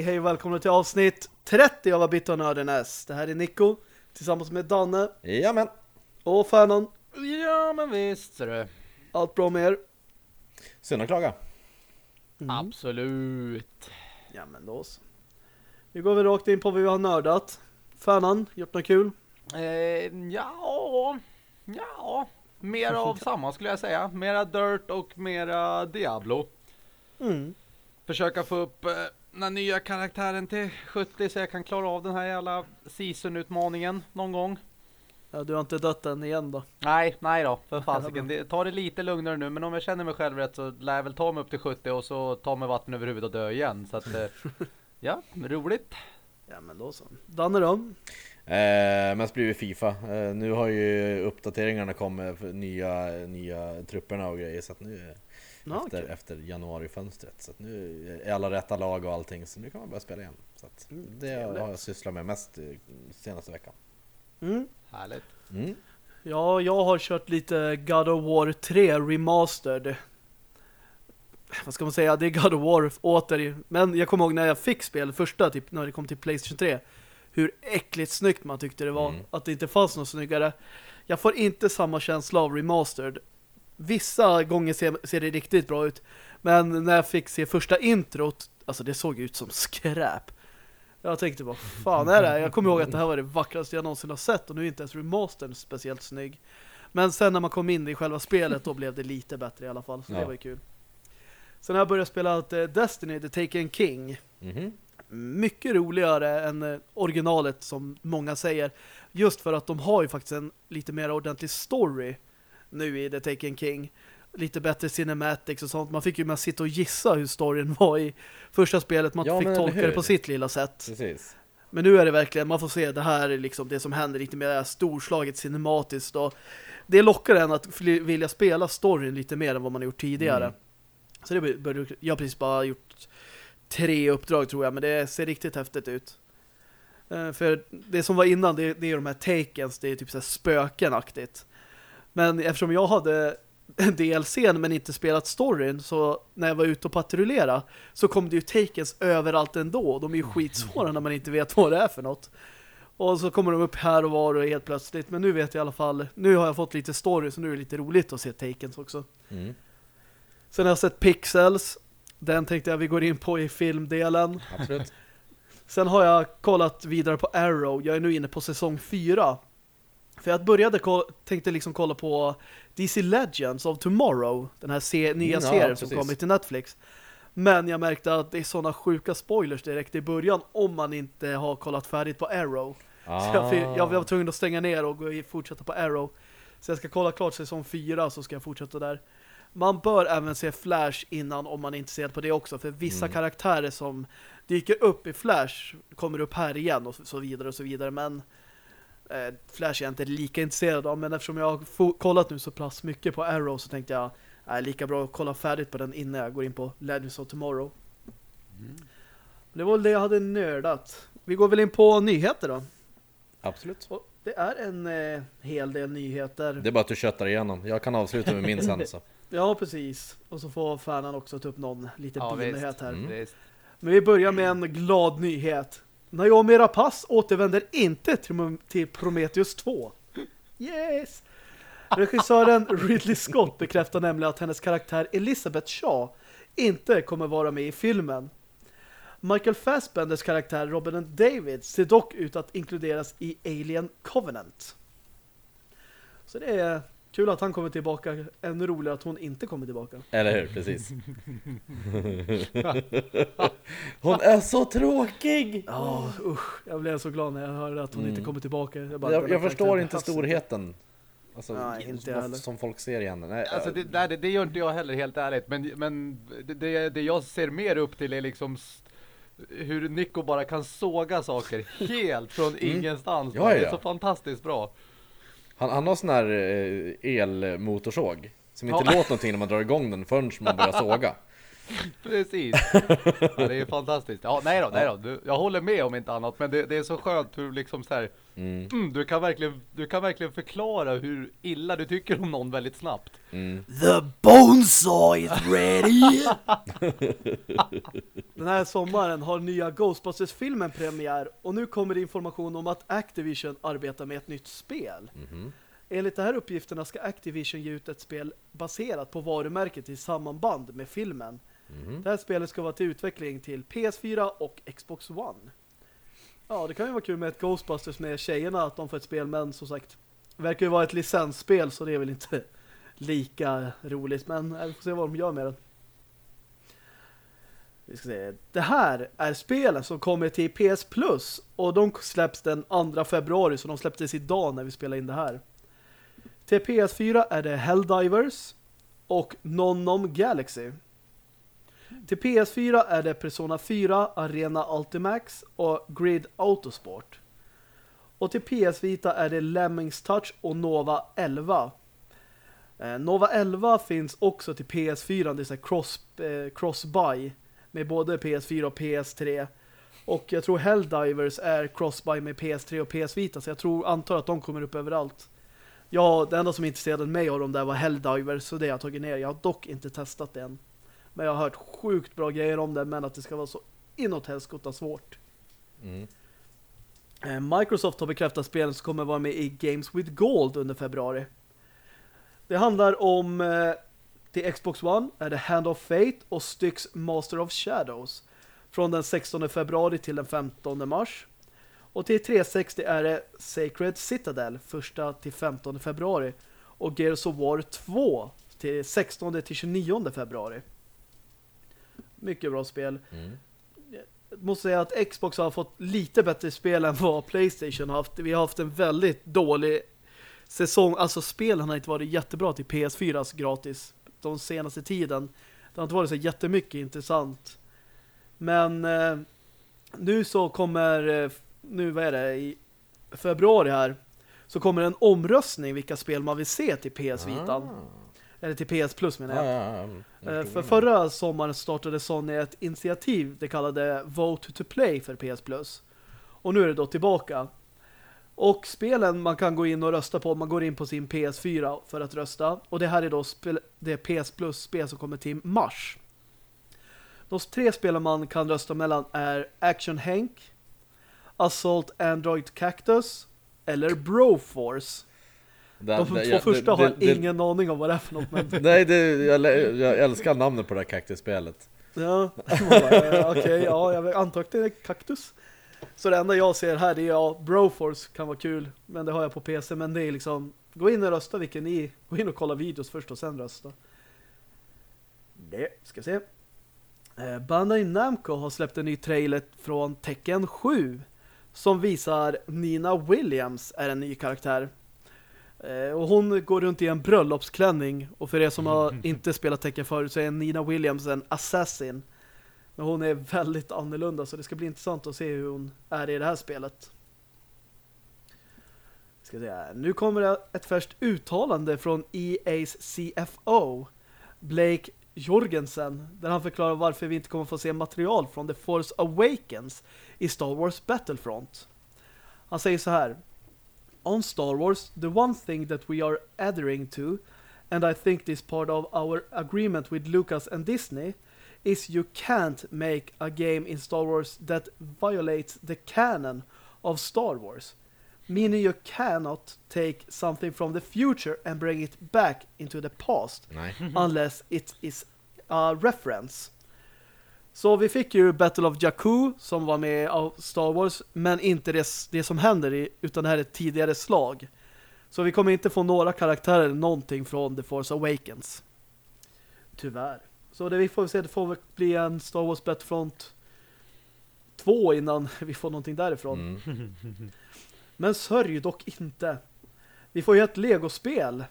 Okej, hej och välkomna till avsnitt 30 av Abit och Nördenäs. Det här är Nico tillsammans med Danne Jajamän. och Fernan. Ja, men visst du. Allt bra med er? Synd att klaga. Absolut. Ja, men då så. Vi går väl rakt in på vad vi har nördat. Fernan, gjort något kul? Eh, ja, ja. Mer av samma skulle jag säga. Mera Dirt och mera Diablo. Mm. Försöka få upp eh, den nya karaktären till 70 så jag kan klara av den här jävla season-utmaningen någon gång. Ja, du har inte dött än igen då. Nej, nej då, för fasiken. Det- Ta det lite lugnare nu, men om jag känner mig själv rätt så lär jag väl ta mig upp till 70 och så ta mig vatten över huvudet och dö igen. Så att, eh, ja, roligt. Ja, men då så. Danne då? Eh, mest blivit Fifa. Eh, nu har ju uppdateringarna kommit för nya, nya trupperna och grejer så att nu Ja, efter, kul. efter januarifönstret så att nu är alla rätta lag och allting så nu kan man börja spela igen. Så att Mm, det trevligt. har jag sysslat med mest eh, senaste veckan. Mm. Härligt. Mm. Ja, jag har kört lite God of War 3 Remastered. Vad ska man säga? Det är God of War åter. Men jag kommer ihåg när jag fick spel första, typ när det kom till Playstation 3. Hur äckligt snyggt man tyckte det var. Mm. Att det inte fanns något snyggare. Jag får inte samma känsla av Remastered. Vissa gånger ser, ser det riktigt bra ut. Men när jag fick se första introt, alltså det såg ut som skräp. Jag tänkte, vad fan är det här? Jag kommer ihåg att det här var det vackraste jag någonsin har sett och nu är inte ens remastern speciellt snygg. Men sen när man kom in i själva spelet då blev det lite bättre i alla fall, så det Ja. var ju kul. Sen har jag börjat spela eh, Destiny, The Taken King. Mhm. Mycket roligare än eh, originalet som många säger. Just för att de har ju faktiskt en lite mer ordentlig story nu i The Taken King. Lite bättre cinematics och sånt. Man fick ju med sitta och gissa hur storyn var i första spelet. Man Ja, fick tolka det på sitt lilla sätt. Precis. Men nu är det verkligen, man får se det här är liksom det som händer lite mer storslaget cinematiskt och det lockar en att vilja spela storyn lite mer än vad man gjort tidigare. Mm. Så det bör, jag har precis bara gjort tre uppdrag tror jag, men det ser riktigt häftigt ut. Eh, För det som var innan, det, det är de här takens, det är typ så här spökenaktigt. Men eftersom jag hade DLCn men inte spelat storyn så när jag var ute och patrullera så kom det ju takens överallt ändå. De är ju skitsvåra när man inte vet vad det är för något. Och så kommer de upp här och var och helt plötsligt. Men nu vet jag i alla fall, nu har jag fått lite story så nu är det lite roligt att se takens också. Mm. Sen har jag sett Pixels. Den tänkte jag vi går in på i filmdelen. Absolut. Sen har jag kollat vidare på Arrow. Jag är nu inne på säsong 4. För jag började tänkte liksom kolla på DC Legends of Tomorrow. Den här se nya Mm, ja, serien som precis. kommer till Netflix. Men jag märkte att det är sådana sjuka spoilers direkt i början om man inte har kollat färdigt på Arrow. Så jag, fi- jag var tvungen att stänga ner och gå fortsätta på Arrow. Så jag ska kolla klart säsong 4 så ska jag fortsätta där. Man bör även se Flash innan om man är intresserad på det också. För vissa Mm. karaktärer som dyker upp i Flash kommer upp här igen och så vidare och så vidare. Men eh, Flash är jag inte lika intresserad av. Men eftersom jag har kollat nu så pass mycket på Arrow så tänkte jag är lika bra att kolla färdigt på den innan jag går in på Legends of Tomorrow. Det var det jag hade nördat. Vi går väl in på nyheter då. Absolut. Och det är en eh, hel del nyheter. Det är bara att du köttar igenom. Jag kan avsluta med min sen så. Ja, precis. Och så får fanen också ta upp någon liten Ja, bilnyhet här. Mm. Men vi börjar med en glad nyhet. Naomi Rapace återvänder inte till, till Prometheus 2. Yes! Regissören Ridley Scott bekräftar nämligen att hennes karaktär Elizabeth Shaw inte kommer vara med i filmen. Michael Fassbenders karaktär Robin David ser dock ut att inkluderas i Alien Covenant. Så det är kul att han kommer tillbaka. Ännu roligare att hon inte kommer tillbaka. Eller hur? Precis. Hon är så tråkig! Ja, usch. Jag blev så glad när jag hörde att hon Mm. inte kommer tillbaka. Jag, bara, Jag, jag förstår inte storheten. Alltså, Nej, inte heller. som folk ser i henne. Nej, Alltså det, nej, det, det gör inte jag heller helt ärligt. Men, men det- det, det jag ser mer upp till är liksom hur Nico bara kan såga saker helt från ingenstans. Mm. Ja, Det är ja. så fantastiskt bra. Han, han har sån här eh, elmotorsåg. Som inte Ja. låter någonting när man drar igång den förrän man börjar såga. Precis. Ja, det är fantastiskt. Ja, nej då, nej då. Du, jag håller med om inte annat, men det, det är så skönt hur liksom så här, Mm. mm, du, kan verkligen, du kan verkligen förklara hur illa du tycker om någon väldigt snabbt. Mm. The Bonesaw is ready! Den här sommaren har nya Ghostbusters-filmen premiär och nu kommer det information om att Activision arbetar med ett nytt spel. Mhm. Enligt de här uppgifterna ska Activision ge ut ett spel baserat på varumärket i sammanband med filmen. Mm. Det här spelet ska vara till utveckling till PS4 och Xbox One. Ja, det kan ju vara kul med ett Ghostbusters med tjejerna att de får ett spel, men som sagt, det verkar ju vara ett licensspel så det är väl inte lika roligt, men eh, vi får se vad de gör med det. Vi ska se. Det här är spelen som kommer till PS Plus och de släpps den 2 februari så de släpptes idag när vi spelar in det här. Till PS4 är det Helldivers och Nonom Galaxy. Till PS4 är det Persona 4, Arena Ultimax och Grid Autosport. Och till PS Vita är det Lemmings Touch och Nova 11. Eh, Nova 11 finns också till PS4, det är så här cross, eh, cross-buy med både PS4 och PS3. Och jag tror Helldivers är cross-buy med PS3 och PS Vita, så jag tror, antar att de kommer upp överallt. Ja, det enda som intresserade mig av dem där var Helldivers, så det har jag tagit ner. Jag har dock inte testat det än. Men jag har hört sjukt bra grejer om det, men att det ska vara så inåt helskotta svårt. Mm. Eh, Microsoft har bekräftat spelen som kommer vara med i Games with Gold under februari. Det handlar om eh, till Xbox One är det Hand of Fate och Styx Master of Shadows från den 16 februari till den 15 mars. Och till 360 är det Sacred Citadel 1 till 15 februari och Gears of War 2 till 16 till 29 februari. Mycket bra spel Mm. måste säga att Xbox har fått lite bättre spel än vad Playstation har haft. Vi har haft en väldigt dålig säsong. Alltså spelen har inte varit jättebra till PS4 gratis de senaste tiden. Det har inte varit så jättemycket intressant. Men eh, nu så kommer eh, nu vad är det i februari här så kommer en omröstning vilka spel man vill se till PS Vitan. Eller till PS Plus menar jag. Ja, ja, ja. Eh, För förra sommaren startade Sony ett initiativ det kallade Vote to Play för PS Plus. Och nu är det då tillbaka. Och spelen man kan gå in och rösta på, man går in på sin PS4 för att rösta. Och det här är då spel, det PS Plus-spel som kommer till mars. De tre spelen man kan rösta mellan är Action Hank, Assault Android Cactus eller Broforce. Det- De två det- ja, första det- har jag det- ingen aning om vad det är för något, men Nej, det, jag, jag älskar namnet på det här kaktusspelet. Ja, okej, ja, jag antar att det är kaktus. Så det enda jag ser här det är ja, Broforce kan vara kul, men det har jag på PC, men det är liksom, gå in och rösta vilken ni, gå in och kolla videos först och sen rösta. Det, ska se. Eh, Bandai Namco har släppt en ny trailer från Tekken 7 som visar Nina Williams är en ny karaktär. Eh, och hon går runt i en bröllopsklänning och för er som har inte spelat Tekken förut så är Nina Williams en assassin. Men hon är väldigt annorlunda så det ska bli intressant att se hur hon är i det här spelet. Ska här. Nu kommer det ett färskt uttalande från EA's CFO Blake Jorgensen där han förklarar varför vi inte kommer få se material från The Force Awakens i Star Wars Battlefront. Han säger så här On Star Wars, the one thing that we are adhering to and I think this part of our agreement with Lucas and Disney is you can't make a game in Star Wars that violates the canon of Star Wars. Meaning you cannot take something from the future and bring it back into the past unless it is a reference. Så vi fick ju Battle of Jakku som var med av Star Wars men inte det, det som händer i, utan det här är ett tidigare slag. Så vi kommer inte få några karaktärer eller någonting från The Force Awakens. Tyvärr. Så det vi får se, det får bli en Star Wars Battlefront 2 innan vi får någonting därifrån. Mm. Men sörj dock inte. Vi får ju ett Lego-spel.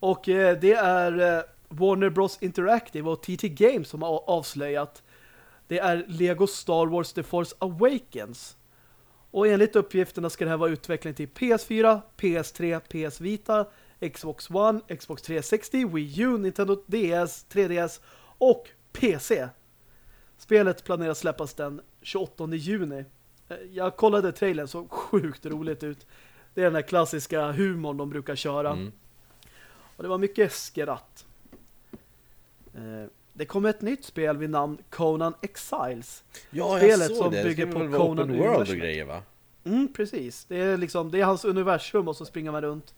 Och eh, det är eh, Warner Bros Interactive och TT Games som har avslöjat. Det är Lego Star Wars The Force Awakens. Och enligt uppgifterna ska det här vara utveckling till PS4, PS3, PS Vita, Xbox One, Xbox 360, Wii U, Nintendo DS, 3DS och PC. Spelet planeras släppas den 28 juni. Eh, Jag kollade trailern, så sjukt roligt ut. Det är den där klassiska humorn de brukar köra. Mm. Och det var mycket skratt. Eh, Det kommer ett nytt spel vid namn Conan Exiles. Ja, Spelet som det. bygger det på Conan open world och universum. grejer va? Mm, precis. Det är liksom det är hans universum och så springer man runt.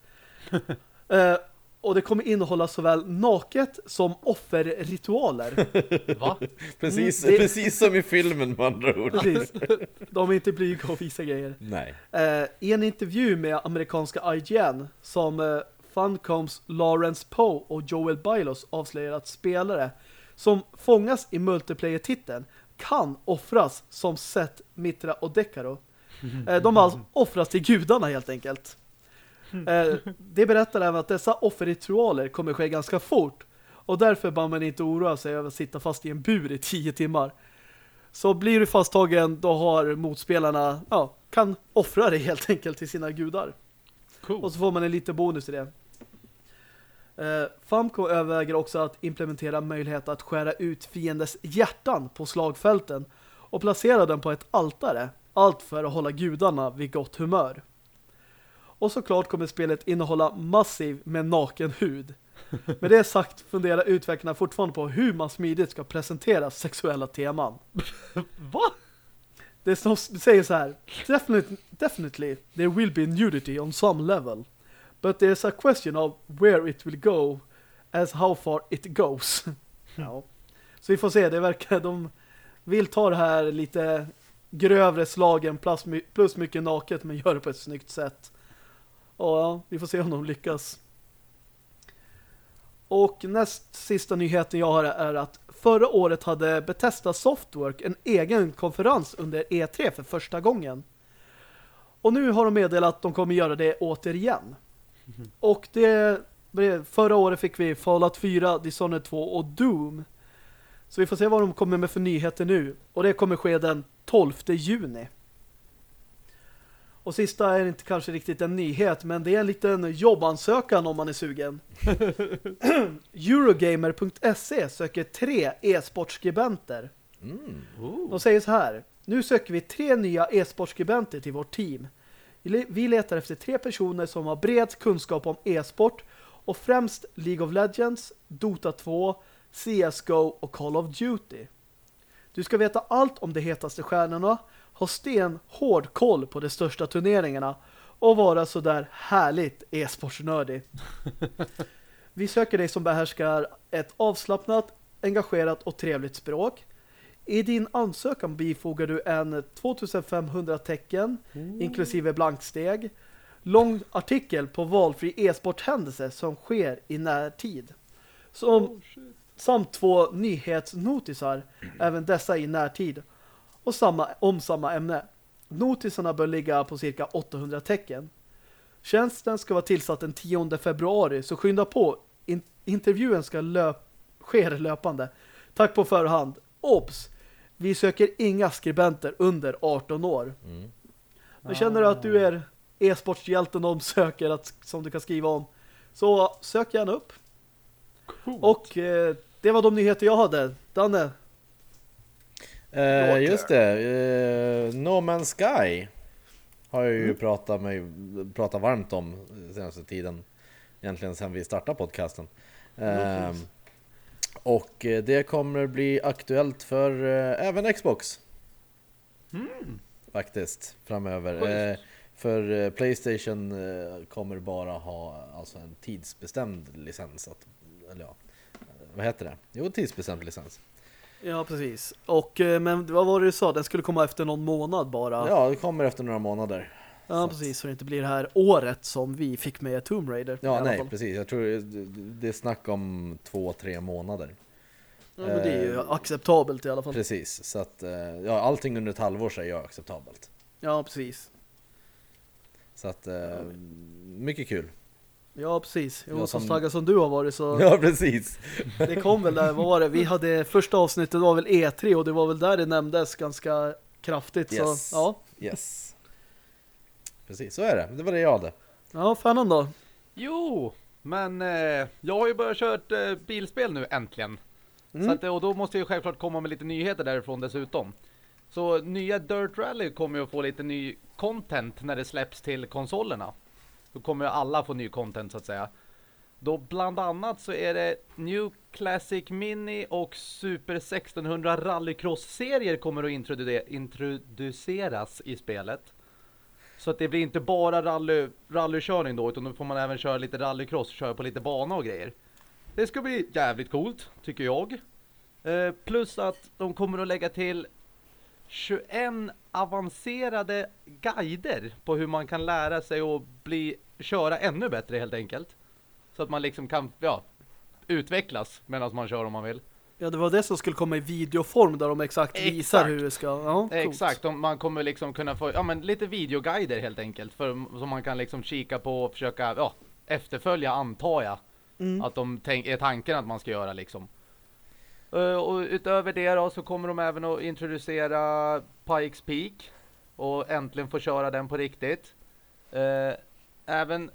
Eh, och det kommer innehålla såväl naket som offerritualer. Va? Precis, Mm, det- precis som i filmen med andra ord. Precis. De är inte blyga och visar grejer. Nej. Eh, I en intervju med amerikanska IGN som eh, Funcoms Lawrence Poe och Joel Bylos avslöjar att spelare som fångas i multiplayer-titeln kan offras som Seth, Mitra och Decaro. Eh, de alltså offras till gudarna helt enkelt. Eh, det berättar även att dessa offerritualer kommer ske ganska fort och därför bör man inte oroa sig över att sitta fast i en bur i tio timmar. Så blir du fasttagen, då har motspelarna, ja, kan offra dig helt enkelt till sina gudar. Cool. Och så får man en liten bonus i det. Eh, Famco överväger också att implementera möjlighet att skära ut fienders hjärtan på slagfälten och placera den på ett altare. Allt för att hålla gudarna vid gott humör. Och såklart kommer spelet innehålla massiv med naken hud. Med det sagt funderar utvecklarna fortfarande på hur man smidigt ska presentera sexuella teman. Va? Det, som, säger så här. Definitely, definitely there will be nudity on some level. But there's a question of where it will go as how far it goes. ja. Så vi får se, det verkar de vill ta det här lite grövre slagen plus, plus mycket naket men gör det på ett snyggt sätt. Och ja, vi får se om de lyckas. Och näst sista nyheten jag har är att förra året hade Bethesda Softwork en egen konferens under E3 för första gången. Och nu har de meddelat att de kommer göra det återigen. Och det förra året fick vi Fallout 4, Dishonored 2 och Doom. Så vi får se vad de kommer med för nyheter nu. Och det kommer ske den 12 juni. Och sista är inte kanske riktigt en nyhet, men det är en liten jobbansökan om man är sugen. Eurogamer.se söker tre e-sportskribenter. Mm. De säger så här. Nu söker vi tre nya e-sportskribenter till vårt team. Vi le- Vi letar efter tre personer som har bred kunskap om e-sport och främst League of Legends, Dota 2, CSGO och Call of Duty. Du ska veta allt om de hetaste stjärnorna, ha sten hård koll på de största turneringarna och vara så där härligt e-sportsnördig. Vi söker dig som behärskar ett avslappnat, engagerat och trevligt språk. I din ansökan bifogar du en 2500 tecken inklusive blanksteg, lång artikel på valfri e-sporthändelse som sker i närtid. Som, samt två nyhetsnotisar, även dessa i närtid, och samma, om samma ämne. Notisarna bör ligga på cirka 800 tecken. Tjänsten ska vara tillsatt den 10 februari, så skynda på. In intervjun ska löp sker löpande. Tack på förhand. Obs! Vi söker inga skribenter under 18 år. Mm. Men känner du att du är e-sportshjälten de söker att, som du kan skriva om så sök gärna upp. Coolt. Och eh, det var de nyheter jag hade. Danne, Eh, just det, eh, No Man's Sky har jag ju pratat, med, pratat varmt om senaste tiden. Egentligen sedan vi startade podcasten. Eh, precis. Och eh, det kommer bli aktuellt för eh, även Xbox. Faktiskt, framöver. Oj. Eh, för Playstation kommer bara ha alltså en tidsbestämd licens. Att, eller ja, vad heter det? Jo, tidsbestämd licens. Ja, precis. Och, men vad var det du sa? Den skulle komma efter någon månad bara. Ja, det kommer efter några månader. Ja, precis. Så det inte blir det här året som vi fick med Tomb Raider. Ja, nej, precis. Jag tror det- är snack om två, tre månader. Ja, men det är ju Eh, acceptabelt i alla fall. Precis, så att eh, ja, allting under ett halvår så är jag acceptabelt. Ja, precis. Så att, eh, mycket kul. Ja, precis. Jo, Ja, så som- taggad som du har varit så Ja, precis. det kom väl där, vad var det? Vi hade, första avsnittet var väl E3 och det var väl där det nämndes ganska kraftigt. Yes. Så ja, Yes. Precis, så är det. Det var det jag hade. ja fanan då. Jo, men eh, jag har ju börjat kört eh, bilspel nu äntligen. Mm. Så att, och då måste jag självklart komma med lite nyheter därifrån dessutom. Så nya Dirt Rally kommer ju att få lite ny content när det släpps till konsolerna. Då kommer ju alla få ny content så att säga. Då bland annat så är det New Classic Mini och Super 1600 Rallycross-serier kommer att introdu introduceras i spelet. Så att det blir inte bara rally, rallykörning då utan då får man även köra lite rallycross, köra på lite bana och grejer. Det ska bli jävligt coolt, tycker jag. Eh, plus att de kommer att lägga till 21 avancerade guider på hur man kan lära sig att bli, köra ännu bättre helt enkelt. Så att man liksom kan ja, utvecklas medan man kör om man vill. Ja, det var det som skulle komma i videoform där de exakt, exakt. visar hur det ska... Ja, exakt, man kommer liksom kunna få ja, men lite videoguider helt enkelt. För, som man kan liksom kika på och försöka ja, efterfölja antar jag. Mm. Att de tänk, är tanken att man ska göra liksom. Uh, och utöver det då så kommer de även att introducera Pikes Peak. Och äntligen få köra den på riktigt. Uh, även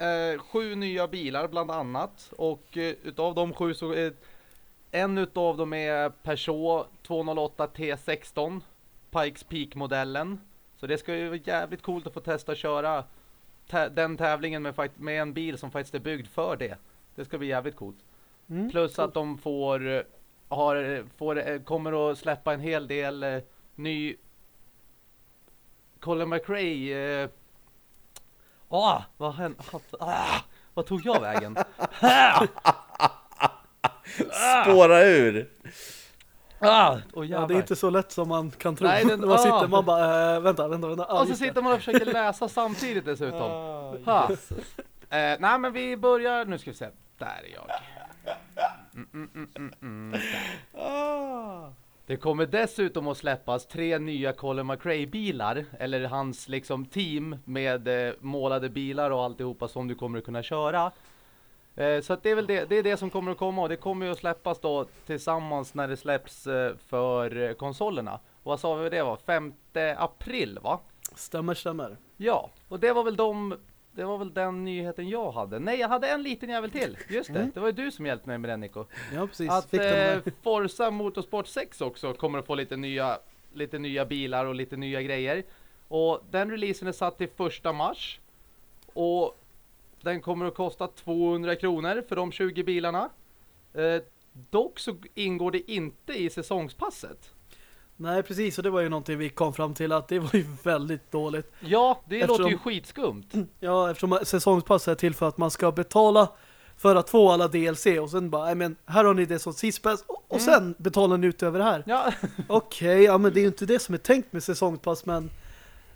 uh, sju nya bilar bland annat. Och utav de sju så en utav dem är Peugeot 208 T16. Pikes Peak-modellen. Så det ska ju vara jävligt coolt att få testa att köra den tävlingen med, med en bil som faktiskt är byggd för det. Det ska bli jävligt coolt. Mm, Plus cool. att de får, har, får, kommer att släppa en hel del eh, ny Colin McRae eh, Ah, vad hände? Ah, vad tog jag vägen? Spåra ur! Ah, oh, ja, det är inte så lätt som man kan tro. Nej, den, man sitter ah. man bara, äh, vänta, vänta, vänta. Ah, och så sitter man och försöker läsa samtidigt dessutom. Ah, eh, nej men vi börjar, nu ska vi se. Där är jag. Mm, mm, mm, mm, mm ah. Det kommer dessutom att släppas tre nya Colin McRae-bilar. Eller hans liksom team med eh, målade bilar och alltihopa som du kommer att kunna köra. Eh, så det är väl det, det, är det som kommer att komma och det kommer ju att släppas då tillsammans när det släpps eh, för eh, konsolerna. Och vad sa vi det var? 5 april va? Stämmer, stämmer. Ja, och det var väl de det var väl den nyheten jag hade. Nej, jag hade en liten jävel till. Just det, mm. det var ju du som hjälpte mig med den Nico. Ja, precis. Att eh, Forza Motorsport 6 också kommer att få lite nya, lite nya bilar och lite nya grejer. Och den releasen är satt till första mars. Och den kommer att kosta 200 kronor för de 20 bilarna. Eh, dock så ingår det inte i säsongspasset. Nej, precis. Och det var ju någonting vi kom fram till att det var ju väldigt dåligt. Ja, det eftersom, låter ju skitskumt. Ja, eftersom säsongspasset är till för att man ska betala för att få alla DLC och sen bara, men här har ni det som sispass och, och mm. sen betalar ni ut över det här. Ja. Okej, okay, ja men det är ju inte det som är tänkt med säsongspass, men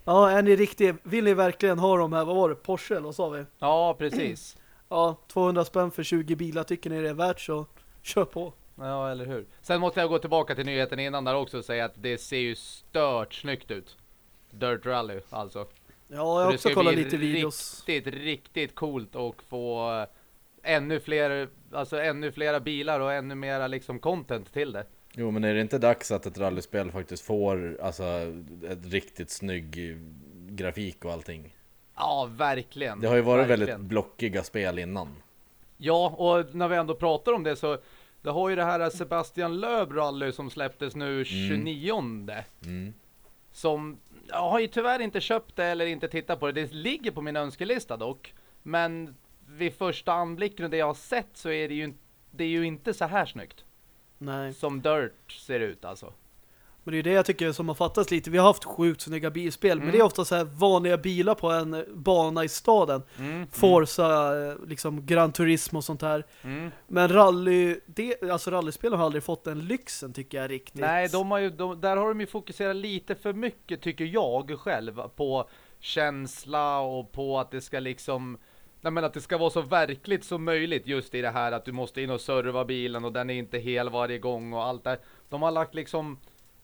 ja, är ni riktigt, vill ni verkligen ha de här, vad var det, Porsche eller sa vi? Ja, precis. Ja, 200 spänn för 20 bilar, tycker ni det är värt så kör på. Ja, eller hur. Sen måste jag gå tillbaka till nyheten innan där också och säga att det ser ju stört snyggt ut. Dirt Rally, alltså. Ja, jag har också kollat lite videos. Riktigt, riktigt coolt och få eh, ännu fler, alltså ännu flera bilar och ännu mera liksom content till det. Jo, men är det inte dags att ett rallyspel faktiskt får alltså ett riktigt snygg grafik och allting? Ja, verkligen. Det har ju varit verkligen. väldigt blockiga spel innan. Ja, och när vi ändå pratar om det så det har ju det här Sebastian Löb rally som släpptes nu 29 mm. mm. Som jag har ju tyvärr inte köpt det eller inte tittat på det. Det ligger på min önskelista dock. Men vid första anblicken och det jag har sett så är det ju, det är ju inte så här snyggt. Nej. Som Dirt ser ut alltså. Men det är det jag tycker som har fattats lite. Vi har haft sjukt snygga bilspel, mm. men det är ofta så här vanliga bilar på en bana i staden. Mm. Forza, liksom Gran Turismo och sånt här. Mm. Men rally, det, alltså rallyspel har aldrig fått den lyxen tycker jag riktigt. Nej, de har ju, de, där har de ju fokuserat lite för mycket tycker jag själv på känsla och på att det ska liksom Nej men att det ska vara så verkligt som möjligt just i det här att du måste in och serva bilen och den är inte hel varje gång och allt där. De har lagt liksom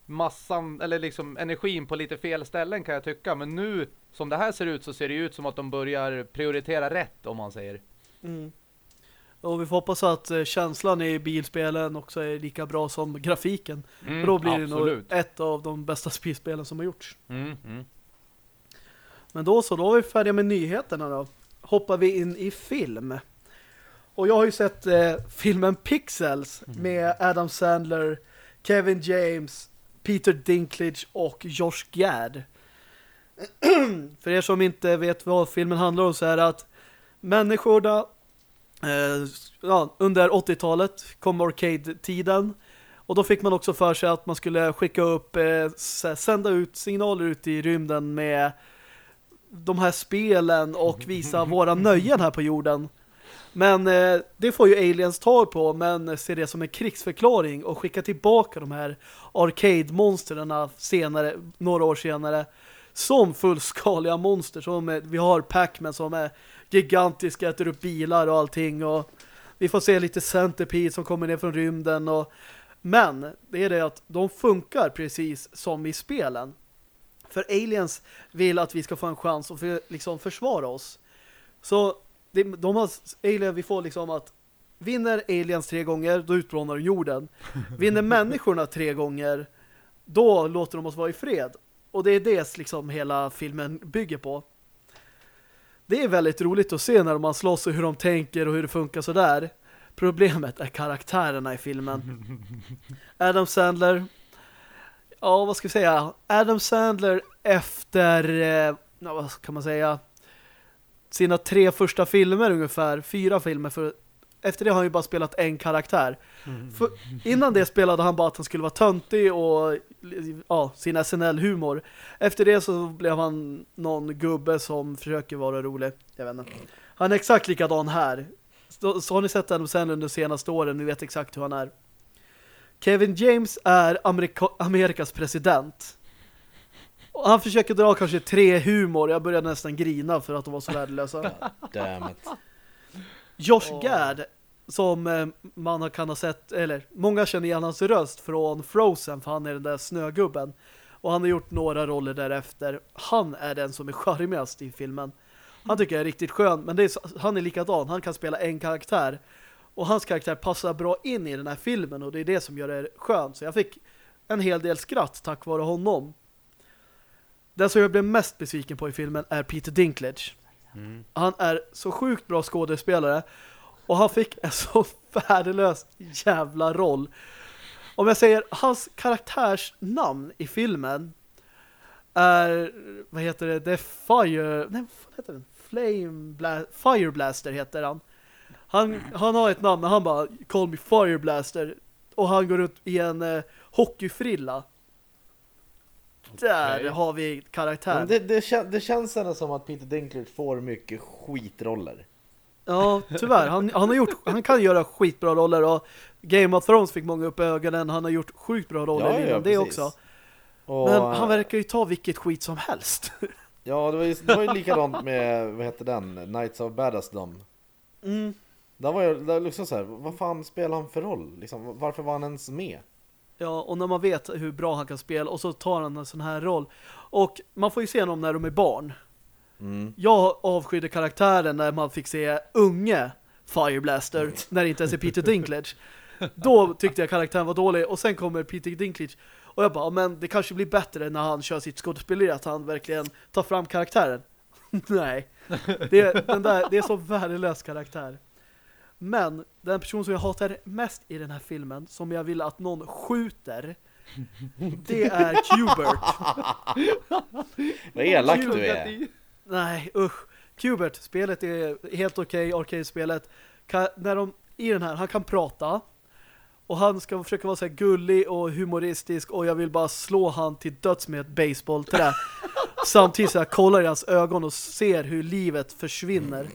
massan, eller liksom energin på lite fel ställen kan jag tycka. Men nu, som det här ser ut så ser det ut som att de börjar prioritera rätt om man säger. Mm. Och vi får hoppas att eh, känslan i bilspelen också är lika bra som grafiken. Mm, För då blir absolut. det nog ett av de bästa spelspelen som har gjorts. Mm, mm. Men då så, då är vi färdiga med nyheterna då. Hoppar vi in i film. Och jag har ju sett eh, filmen Pixels med Adam Sandler, Kevin James, Peter Dinklage och Josh Gad. För er som inte vet vad filmen handlar om så är det att människorna eh, ja, under 80-talet kom arcade-tiden och då fick man också för sig att man skulle skicka upp eh, sända ut signaler ut i rymden med de här spelen och visa våra nöjen här på jorden. Men eh, det får ju aliens ta på men ser det som en krigsförklaring och skicka tillbaka de här arcade-monsterna senare, några år senare som fullskaliga monster som är, vi har Pac-Man som är gigantiska, äter upp bilar och allting och vi får se lite Centipede som kommer ner från rymden och men det är det att de funkar precis som i spelen. För aliens vill att vi ska få en chans att för, liksom försvara oss. Så de, de har alien, vi får liksom att vinner aliens tre gånger, då utplånar de jorden. Vinner människorna tre gånger, då låter de oss vara i fred. Och det är det liksom hela filmen bygger på. Det är väldigt roligt att se när man slåss och hur de tänker och hur det funkar sådär. Problemet är karaktärerna i filmen. Adam Sandler. Ja, vad ska vi säga? Adam Sandler efter, eh, vad kan man säga? Sina tre första filmer ungefär. Fyra filmer. För efter det har han ju bara spelat en karaktär. Mm. Innan det spelade han bara att han skulle vara töntig och ja, sin SNL-humor. Efter det så blev han någon gubbe som försöker vara rolig. Jag vet inte. Han är exakt likadan här. Så, så har ni sett honom sen under de senaste åren. Ni vet exakt hur han är. Kevin James är Amerika Amerikas president. Och han försöker dra kanske tre humor. Jag började nästan grina för att de var så värdelösa. Damn it. Josh oh. Gad som eh, man kan ha sett, eller många känner igen hans röst från Frozen för han är den där snögubben. Och han har gjort några roller därefter. Han är den som är charmigast i filmen. Han tycker jag är riktigt skön, men är, han är likadan. Han kan spela en karaktär. Och hans karaktär passar bra in i den här filmen och det är det som gör det skönt. Så jag fick en hel del skratt tack vare honom. Den som jag blev mest besviken på i filmen är Peter Dinklage. Mm. Han är så sjukt bra skådespelare och han fick en så värdelös jävla roll. Om jag säger hans karaktärsnamn i filmen är, vad heter det? The Fire... Nej, vad heter den? Flame Bla Fire Blaster heter han. Han. Han har ett namn, han bara Call me Fire Blaster. Och han går ut i en eh, hockeyfrilla. Okay. Där har vi karaktär. Det, det, kän det känns ändå som att Peter Dinklage får mycket skitroller. Ja, tyvärr. Han, han, har gjort, han kan göra skitbra roller och Game of Thrones fick många upp ögonen. Han har gjort sjukt bra roller ja, ja, det också. Och... Men han verkar ju ta vilket skit som helst. Ja, det var ju, det var ju likadant med, vad heter den? Knights of Badassdom. Mm. Där var jag där liksom så här, vad fan spelar han för roll? Liksom, varför var han ens med? Ja, och när man vet hur bra han kan spela och så tar han en sån här roll. Och man får ju se honom när de är barn. Mm. Jag avskydde karaktären när man fick se unge Fireblaster, när det inte ens är Peter Dinklage. Då tyckte jag karaktären var dålig och sen kommer Peter Dinklage och jag bara, men det kanske blir bättre när han kör sitt skådespeleri att han verkligen tar fram karaktären. Nej. Det, den där, det är så värdelös karaktär. Men den person som jag hatar mest i den här filmen, som jag vill att någon skjuter, det är Qbert. Vad elak du är. Nej, usch. Qbert, spelet är helt okej, okay, arcade-spelet. När de, i den här, han kan prata. Och han ska försöka vara så gullig och humoristisk och jag vill bara slå han till döds med ett baseballträ. Samtidigt så jag kollar i hans ögon och ser hur livet försvinner.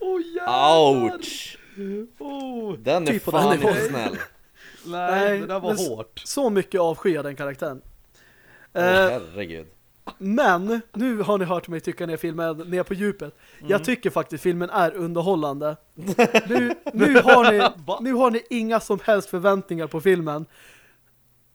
Oh, Ouch! Oh, den är typ fan inte snäll. Nej, det där var hårt. Så mycket avskyr den karaktären. Oh, herregud. Men, nu har ni hört mig tycka ner filmen ner på djupet. Mm. Jag tycker faktiskt filmen är underhållande. nu, nu, har ni, nu har ni inga som helst förväntningar på filmen.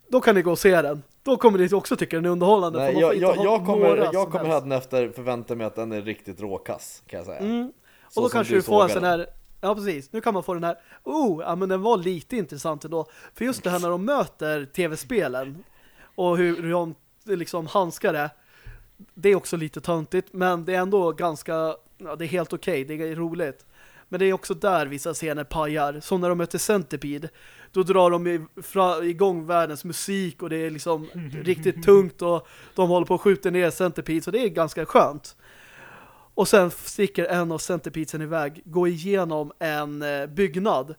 Då kan ni gå och se den. Då kommer ni också tycka den är underhållande. Nej, jag, jag, jag, kommer, jag kommer efter förvänta mig att den är riktigt råkass, kan jag säga. Mm. Och då kanske du får en sån här Ja, precis. Nu kan man få den här, oh, ja, men den var lite intressant ändå. För just det här när de möter tv-spelen och hur, hur de liksom handskar det det är också lite töntigt, men det är ändå ganska, ja, det är helt okej, okay, det är roligt. Men det är också där vissa scener pajar. Som när de möter Centipede. Då drar de igång världens musik och det är liksom riktigt tungt och de håller på att skjuta ner Centipede så det är ganska skönt. Och sen sticker en av Centipedesen iväg, går igenom en eh, byggnad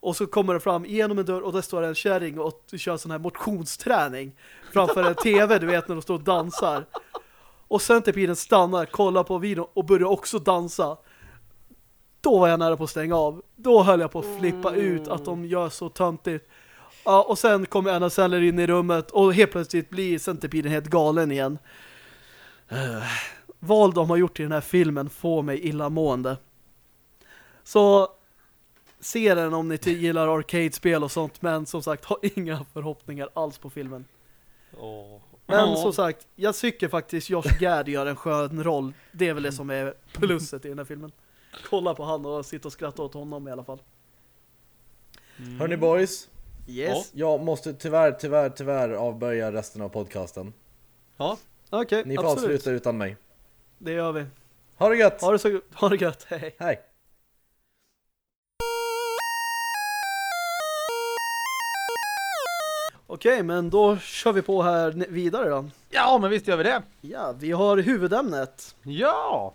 och så kommer det fram genom en dörr och där står en kärring och kör sån här motionsträning framför en tv, du vet när de står och dansar. Och Centipeden stannar, kollar på videon och börjar också dansa. Då var jag nära på att stänga av. Då höll jag på att flippa ut att de gör så töntigt. Ja, och sen kommer Anna Seller in i rummet och helt plötsligt blir Centipeden helt galen igen. Eh, vad de har gjort i den här filmen får mig illamående. Så se den om ni gillar arcade-spel och sånt, men som sagt, ha inga förhoppningar alls på filmen. Oh. Men som sagt, jag tycker faktiskt Josh Gad gör en skön roll. Det är väl det som är plusset i den här filmen. Kolla på han och sitta och skratta åt honom i alla fall. Mm. Hörni boys. Yes. Jag måste tyvärr, tyvärr, tyvärr avböja resten av podcasten. Ja, okej. Okay, Ni får absolut. avsluta utan mig. Det gör vi. Ha det gött! Ha det, så, ha det gött, hej! Hej! Okej, men då kör vi på här vidare då. Ja, men visst gör vi det. Ja, vi har huvudämnet. Ja!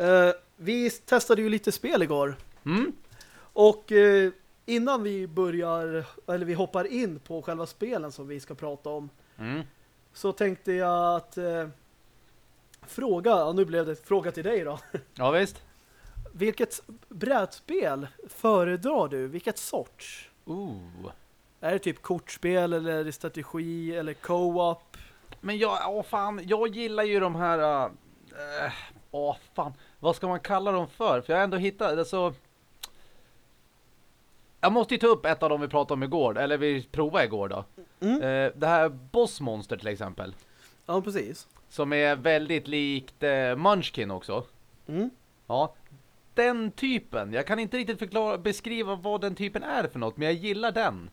Uh, vi testade ju lite spel igår. Mm. Och uh, innan vi börjar, eller vi hoppar in på själva spelen som vi ska prata om. Mm. Så tänkte jag att uh, fråga, ja, nu blev det fråga till dig då. Ja, visst. Vilket brädspel föredrar du? Vilket sorts? Ooh. Är det typ kortspel eller är det strategi eller co-op? Men jag, åh fan, jag gillar ju de här, äh, åh fan, vad ska man kalla dem för? För jag har ändå hittat, alltså, jag måste ju ta upp ett av dem vi pratade om igår, eller vi provade igår då. Mm. Eh, det här Boss Monster till exempel. Ja, precis. Som är väldigt likt eh, Munchkin också. Mm. Ja, den typen. Jag kan inte riktigt förklara, beskriva vad den typen är för något, men jag gillar den.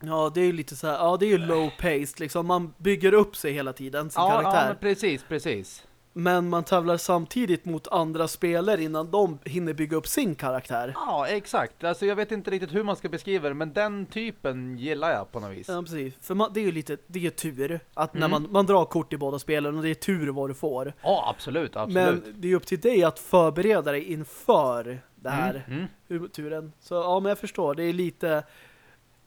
Ja, det är ju lite så här, ja det är ju low paced liksom. Man bygger upp sig hela tiden, sin ja, karaktär. Ja, precis, precis. Men man tävlar samtidigt mot andra spelare innan de hinner bygga upp sin karaktär. Ja, exakt. Alltså jag vet inte riktigt hur man ska beskriva det, men den typen gillar jag på något vis. Ja, precis. För man, det är ju lite, det är tur att mm. när man, man drar kort i båda spelen och det är tur vad du får. Ja, absolut, absolut. Men det är upp till dig att förbereda dig inför det här mm. Mm. turen. Så ja, men jag förstår. Det är lite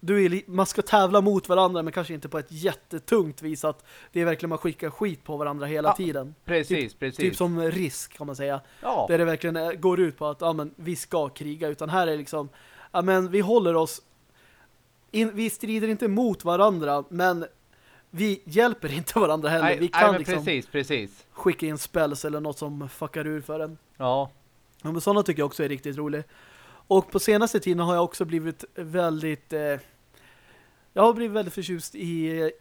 du är, man ska tävla mot varandra men kanske inte på ett jättetungt vis att det är verkligen man skickar skit på varandra hela ja, tiden. Precis, typ, precis. Typ som risk kan man säga. Ja. Där det verkligen går ut på att ja, men vi ska kriga utan här är liksom ja, men vi håller oss in, vi strider inte mot varandra men vi hjälper inte varandra heller. Nej, vi kan nej, liksom precis, precis. skicka in spells eller något som fuckar ur för en. Ja. ja men sådana tycker jag också är riktigt roligt. Och på senaste tiden har jag också blivit väldigt eh, jag har blivit väldigt förtjust i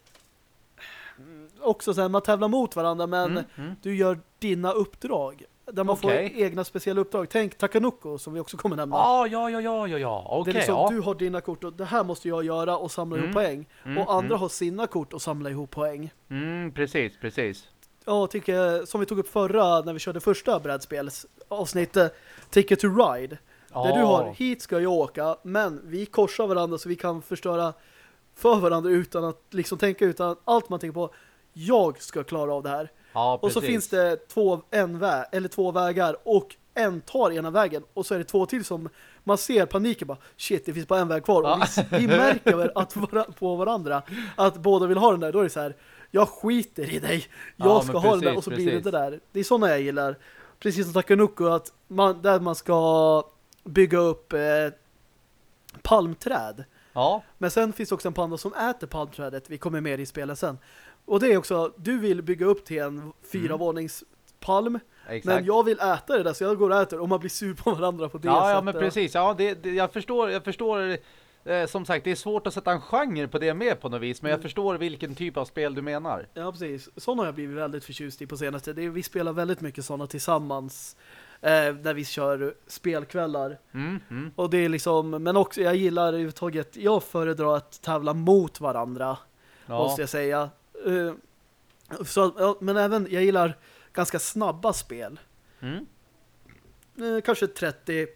också så här, man tävlar mot varandra men mm, mm. du gör dina uppdrag. Där man okay. får egna speciella uppdrag. Tänk Takanoko som vi också kommer nämna. Ah, ja, ja, ja, ja, ja. Okay, liksom, ja. Du har dina kort och det här måste jag göra och samla mm. ihop poäng. Mm, och andra mm. har sina kort och samla ihop poäng. Mm, precis, precis. Ja, tycker, som vi tog upp förra när vi körde första brädspelsavsnittet Ticket to Ride. Ah. Där du har, hit ska jag åka, men vi korsar varandra så vi kan förstöra för varandra utan att liksom tänka utan allt man tänker på jag ska klara av det här. Ja, och så finns det två, en vä eller två vägar och en tar ena vägen och så är det två till som man ser paniken bara, shit det finns bara en väg kvar ja. och vi, vi märker att vara, på varandra att båda vill ha den där, då är det så här jag skiter i dig, jag ja, ska precis, ha den där och så precis. blir det det där. Det är sådana jag gillar. Precis som Takanuko att man, där man ska bygga upp eh, palmträd. Ja. Men sen finns också en panda som äter palmträdet. Vi kommer med i spelet sen. Och det är också, du vill bygga upp till en fyra våningspalm. Exakt. Men jag vill äta det där så jag går och äter och man blir sur på varandra på det ja, sättet. Ja, men precis. Ja, det, det, jag förstår, jag förstår eh, som sagt, det är svårt att sätta en genre på det med på något vis, men jag Mm. förstår vilken typ av spel du menar. Ja, precis. Sådana har jag blivit väldigt förtjust i på senaste. Det är, vi spelar väldigt mycket sådana tillsammans eh, när vi kör spelkvällar. Mm, mm. Och det är liksom, men också jag gillar överhuvudtaget, jag föredrar att tävla mot varandra, Ja. måste jag säga. Eh, så, men även, jag gillar ganska snabba spel. Mm. Eh, kanske 30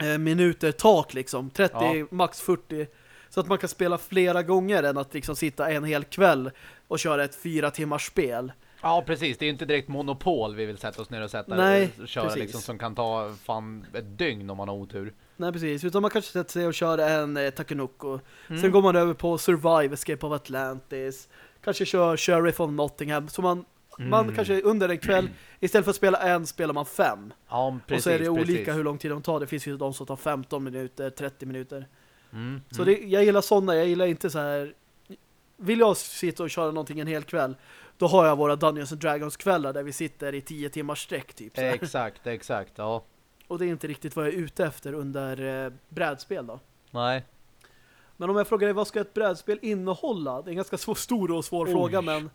eh, minuter tak liksom. 30, Ja. max 40. Så att man kan spela flera gånger än att liksom sitta en hel kväll och köra ett fyra timmars spel. Ja, precis. Det är inte direkt monopol vi vill sätta oss ner och sätta Nej, och köra precis. liksom som kan ta fan ett dygn om man har otur. Nej, precis. Utan man kanske sätter sig och kör en eh, Takenoko. Mm. Sen går man över på Survive, Escape of Atlantis. Kanske kör Sheriff of Nottingham. Så man, man Mm. kanske under en kväll, istället för att spela en, spelar man fem. Ja, precis. och så är det olika precis. hur lång tid de tar. Det finns ju de som tar 15 minuter, 30 minuter. Mm. Så mm. det, jag gillar sådana, jag gillar inte så här. Vill jag sitta och köra någonting en hel kväll, då har jag våra Dungeons and Dragons kvällar där vi sitter i 10 timmars sträck typ. Så här. Exakt, exakt. Ja. Och det är inte riktigt vad jag är ute efter under eh, brädspel då. Nej. Men om jag frågar dig, vad ska ett brädspel innehålla? Det är en ganska svår, stor och svår Oj. fråga, men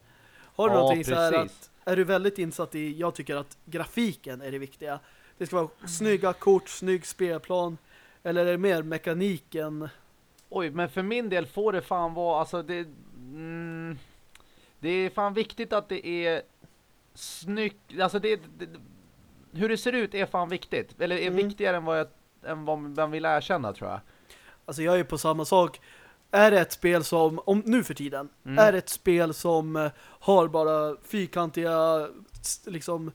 har du Ja, någonting så här precis. att, är du väldigt insatt i, jag tycker att grafiken är det viktiga. Det ska vara snygga kort, snygg spelplan, eller är det mer mekaniken? Oj, men för min del får det fan vara, alltså det... Mm, det är fan viktigt att det är snyggt, alltså det, det hur det ser ut är fan viktigt. Eller är Mm. viktigare än vad, jag, än vad man vill erkänna tror jag. Alltså jag är på samma sak. Är det ett spel som, om nu för tiden, Mm. är det ett spel som eh, har bara fyrkantiga liksom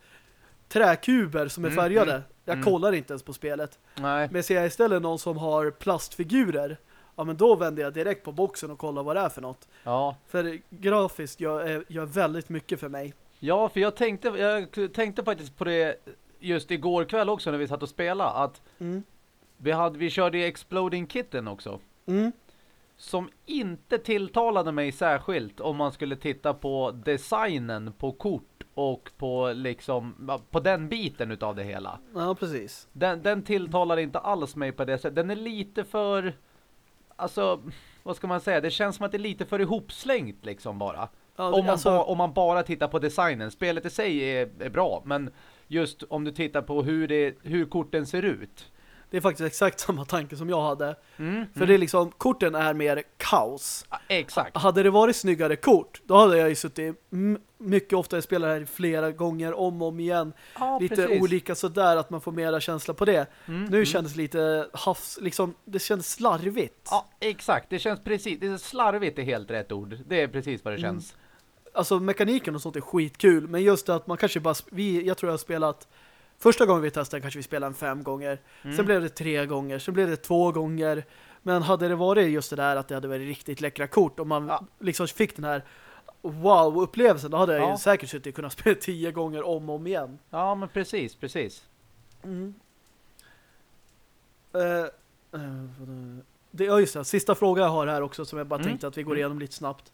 träkuber som är Mm, färgade? mm, jag mm. kollar inte ens på spelet. Nej. Men ser jag istället någon som har plastfigurer, ja men då vänder jag direkt på boxen och kollar vad det är för något. Ja. För grafiskt gör, gör väldigt mycket för mig. Ja, för jag tänkte, jag tänkte faktiskt på det just igår kväll också när vi satt och spelade. Att Mm. vi, hade, vi körde Exploding Kitten också. Mm. Som inte tilltalade mig särskilt om man skulle titta på designen på kort och på liksom på den biten utav det hela. Ja, precis. Den, den tilltalar inte alls mig på det sättet. Den är lite för alltså, vad ska man säga? Det känns som att det är lite för ihopslängt liksom bara. Ja, om, man alltså, ba, om man bara tittar på designen. Spelet i sig är, är bra, men just om du tittar på hur, det, hur korten ser ut. Det är faktiskt exakt samma tanke som jag hade. Mm, För det är liksom, korten är mer kaos. Ja, Exakt. Hade det varit snyggare kort, då hade jag ju suttit mycket ofta jag spelar här flera gånger om och om igen. Ja, lite precis. olika sådär att man får mera känsla på det. Mm, Nu mm. det lite havs, liksom, det kändes slarvigt. Ja, exakt. Det känns precis. Det är slarvigt är helt rätt ord. Det är precis vad det Mm. känns. Alltså mekaniken och sånt är skitkul, men just det att man kanske bara, vi, jag tror jag har spelat Första gången vi testade kanske vi spelade en fem gånger. Mm. Sen blev det tre gånger. Sen blev det två gånger. Men hade det varit just det där att det hade varit riktigt läckra kort och man Ja. liksom fick den här wow-upplevelsen, då hade jag Ja. ju säkert suttit kunnat spela tio gånger om och om igen. Ja, men precis, precis. Mm. Vadå? det, ja just det, sista fråga jag har här också som jag bara Mm. tänkte att vi går Mm. igenom lite snabbt.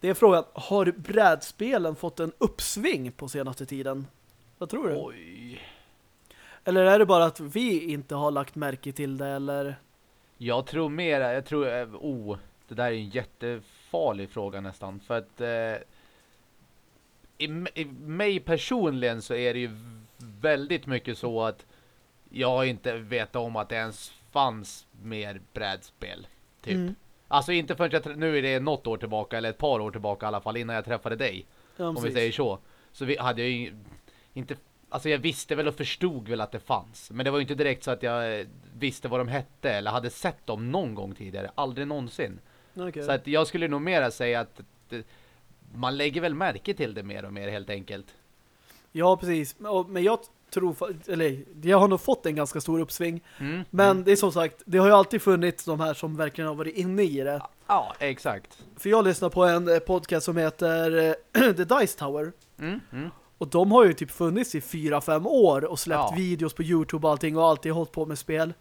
Det är frågan, har brädspelen fått en uppsving på senaste tiden? Vad tror du? Oj. Eller är det bara att vi inte har lagt märke till det eller? Jag tror mer, jag tror, eh, oh, det där är en jättefarlig fråga nästan. För att eh, i, i mig personligen så är det ju väldigt mycket så att jag inte vet om att det ens fanns mer brädspel. Typ. Mm. Alltså inte förrän jag, nu är det något år tillbaka, eller ett par år tillbaka i alla fall, innan jag träffade dig. Ja, om vi precis. säger så. Så vi hade jag ju inte, alltså jag visste väl och förstod väl att det fanns. Men det var ju inte direkt så att jag eh, visste vad de hette eller hade sett dem någon gång tidigare. Aldrig någonsin. Okej. Så att jag skulle nog mera säga att det, man lägger väl märke till det mer och mer helt enkelt. Ja, precis. Men- jag tror, eller jag har nog fått en ganska stor uppsving. Mm. Men Mm. det är som sagt, det har ju alltid funnits de här som verkligen har varit inne i det. Ja, exakt. För jag lyssnar på en eh, podcast som heter eh, The Dice Tower. Mm. Mm. Och de har ju typ funnits i fyra fem år och släppt Ja. videos på Youtube och allting och alltid hållit på med spel.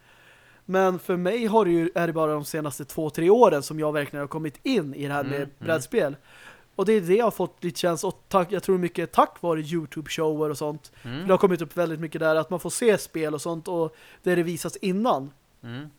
Men för mig har det ju, är det bara de senaste två, tre åren som jag verkligen har kommit in i det här Mm, med mm. brädspel. Och det är det jag har fått lite känsla och tack, jag tror mycket tack vare Youtube-shower och sånt. Mm. Det har kommit upp väldigt mycket där att man får se spel och sånt och det visas innan. Mm.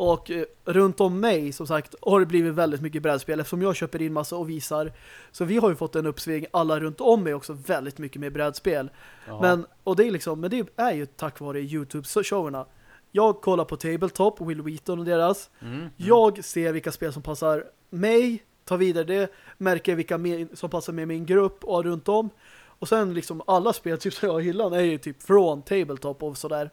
Och eh, runt om mig, som sagt, har det blivit väldigt mycket brädspel eftersom jag köper in massa och visar. Så vi har ju fått en uppsving, alla runt om mig också väldigt mycket med brädspel. Jaha. Men, och det är liksom, men det är ju tack vare Youtube-showerna. Jag kollar på Tabletop, Will Wheaton och deras. Mm. Mm. Jag ser vilka spel som passar mig, tar vidare det, märker vilka som passar med min grupp och runt om. Och sen liksom alla spel typ som jag hyllan är ju typ från Tabletop och sådär.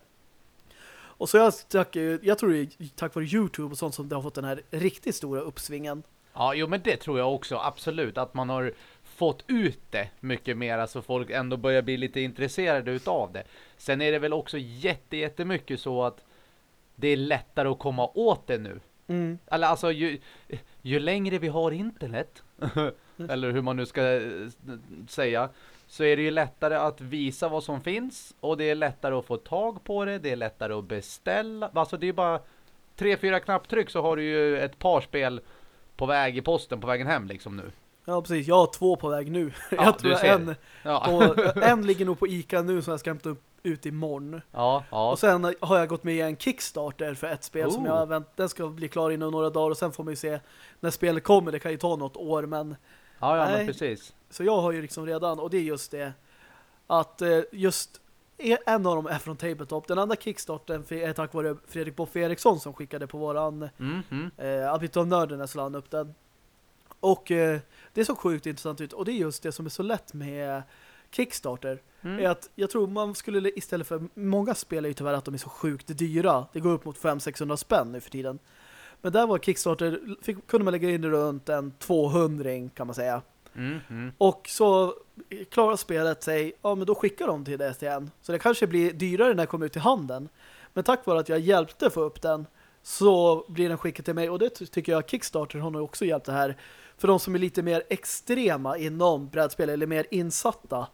Och så jag, tack, jag tror det är tack vare Youtube och sånt som det har fått den här riktigt stora uppsvingen. Ja, jo men det tror jag också, absolut. Att man har fått ut det mycket mer, så folk ändå börjar bli lite intresserade utav det. Sen är det väl också jätte, jättemycket så att det är lättare att komma åt det nu. Mm. Eller alltså, ju, ju längre vi har internet, eller hur man nu ska eh, säga, så är det ju lättare att visa vad som finns och det är lättare att få tag på det, det är lättare att beställa. Alltså det är bara tre, fyra knapptryck så har du ju ett par spel på väg i posten på vägen hem liksom nu. Ja, precis. Jag har två på väg nu. Ja, jag tror jag en, Ja, på, en ligger nog på Ica nu som jag ska hämta upp ut imorgon. ja, ja. Och sen har jag gått med i en Kickstarter för ett spel som Oh. jag vänt, den ska bli klar inom några dagar och sen får man ju se när spelet kommer. Det kan ju ta något år men ja, ja Nej. men precis. så jag har ju liksom redan och det är just det att eh, just e- en av dem är från Tabletop. Den andra Kickstarten är tack vare Fredrik Boff Eriksson som skickade på våran Mm, mm. eh, A Bit of Nörden så han upp den. Och eh, det såg sjukt intressant ut och det är just det som är så lätt med Kickstarter Mm. är att jag tror man skulle istället för många spel är ju tyvärr att de är så sjukt dyra. Det går upp mot 500-600 spänn nu för tiden. Men där var Kickstarter fick, kunde man lägga in runt en 200 kan man säga. Mm, mm. Och så klarar spelet sig, ja men då skickar de till DSTN. Så det kanske blir dyrare när det kommer ut i handeln. Men tack vare att jag hjälpte få upp den så blir den skickad till mig. Och det ty- tycker jag Kickstarter har nog också hjälpt det här. För de som är lite mer extrema inom brädspel eller mer insatta.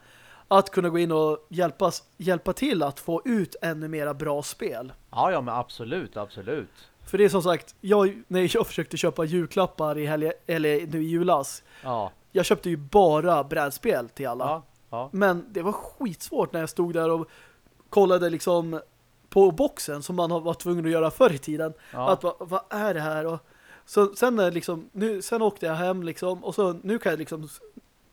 Att kunna gå in och hjälpas, hjälpa till att få ut ännu mera bra spel. Ja, ja, men absolut, absolut. För det är som sagt, jag, när jag försökte köpa julklappar i helge, eller nu i julas. Ja, Jag köpte ju bara brädspel till alla. ja, ja. Men det var skitsvårt när jag stod där och kollade liksom på boxen som man var tvungen att göra förr i tiden. Att vad, vad är det här? Och så, sen, när liksom, nu, sen åkte jag hem liksom och så nu kan jag liksom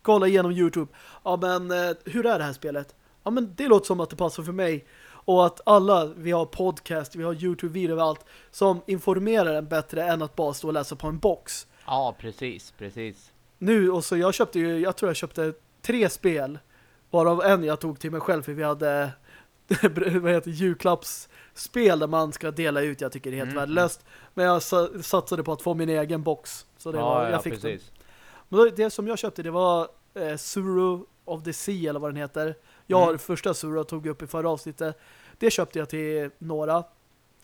kolla igenom Youtube. Ja men eh, hur är det här spelet? Ja men det låter som att det passar för mig. Och att alla, vi har podcast, vi har Youtube-videor och allt som informerar en bättre än att bara stå och läsa på en box. ja, precis, precis. Nu, och så jag köpte ju, jag tror jag köpte tre spel varav en jag tog till mig själv för vi hade vad heter julklappsspel där man ska dela ut, jag tycker det är helt Mm, värdelöst men jag sa- satsade på att få min egen box så det ja, var, ja, jag fick den. precis. Men då, det som jag köpte det var eh, Suru of the Sea eller vad den heter jag har Mm. första Suru jag tog upp i förra avsnittet det köpte jag till några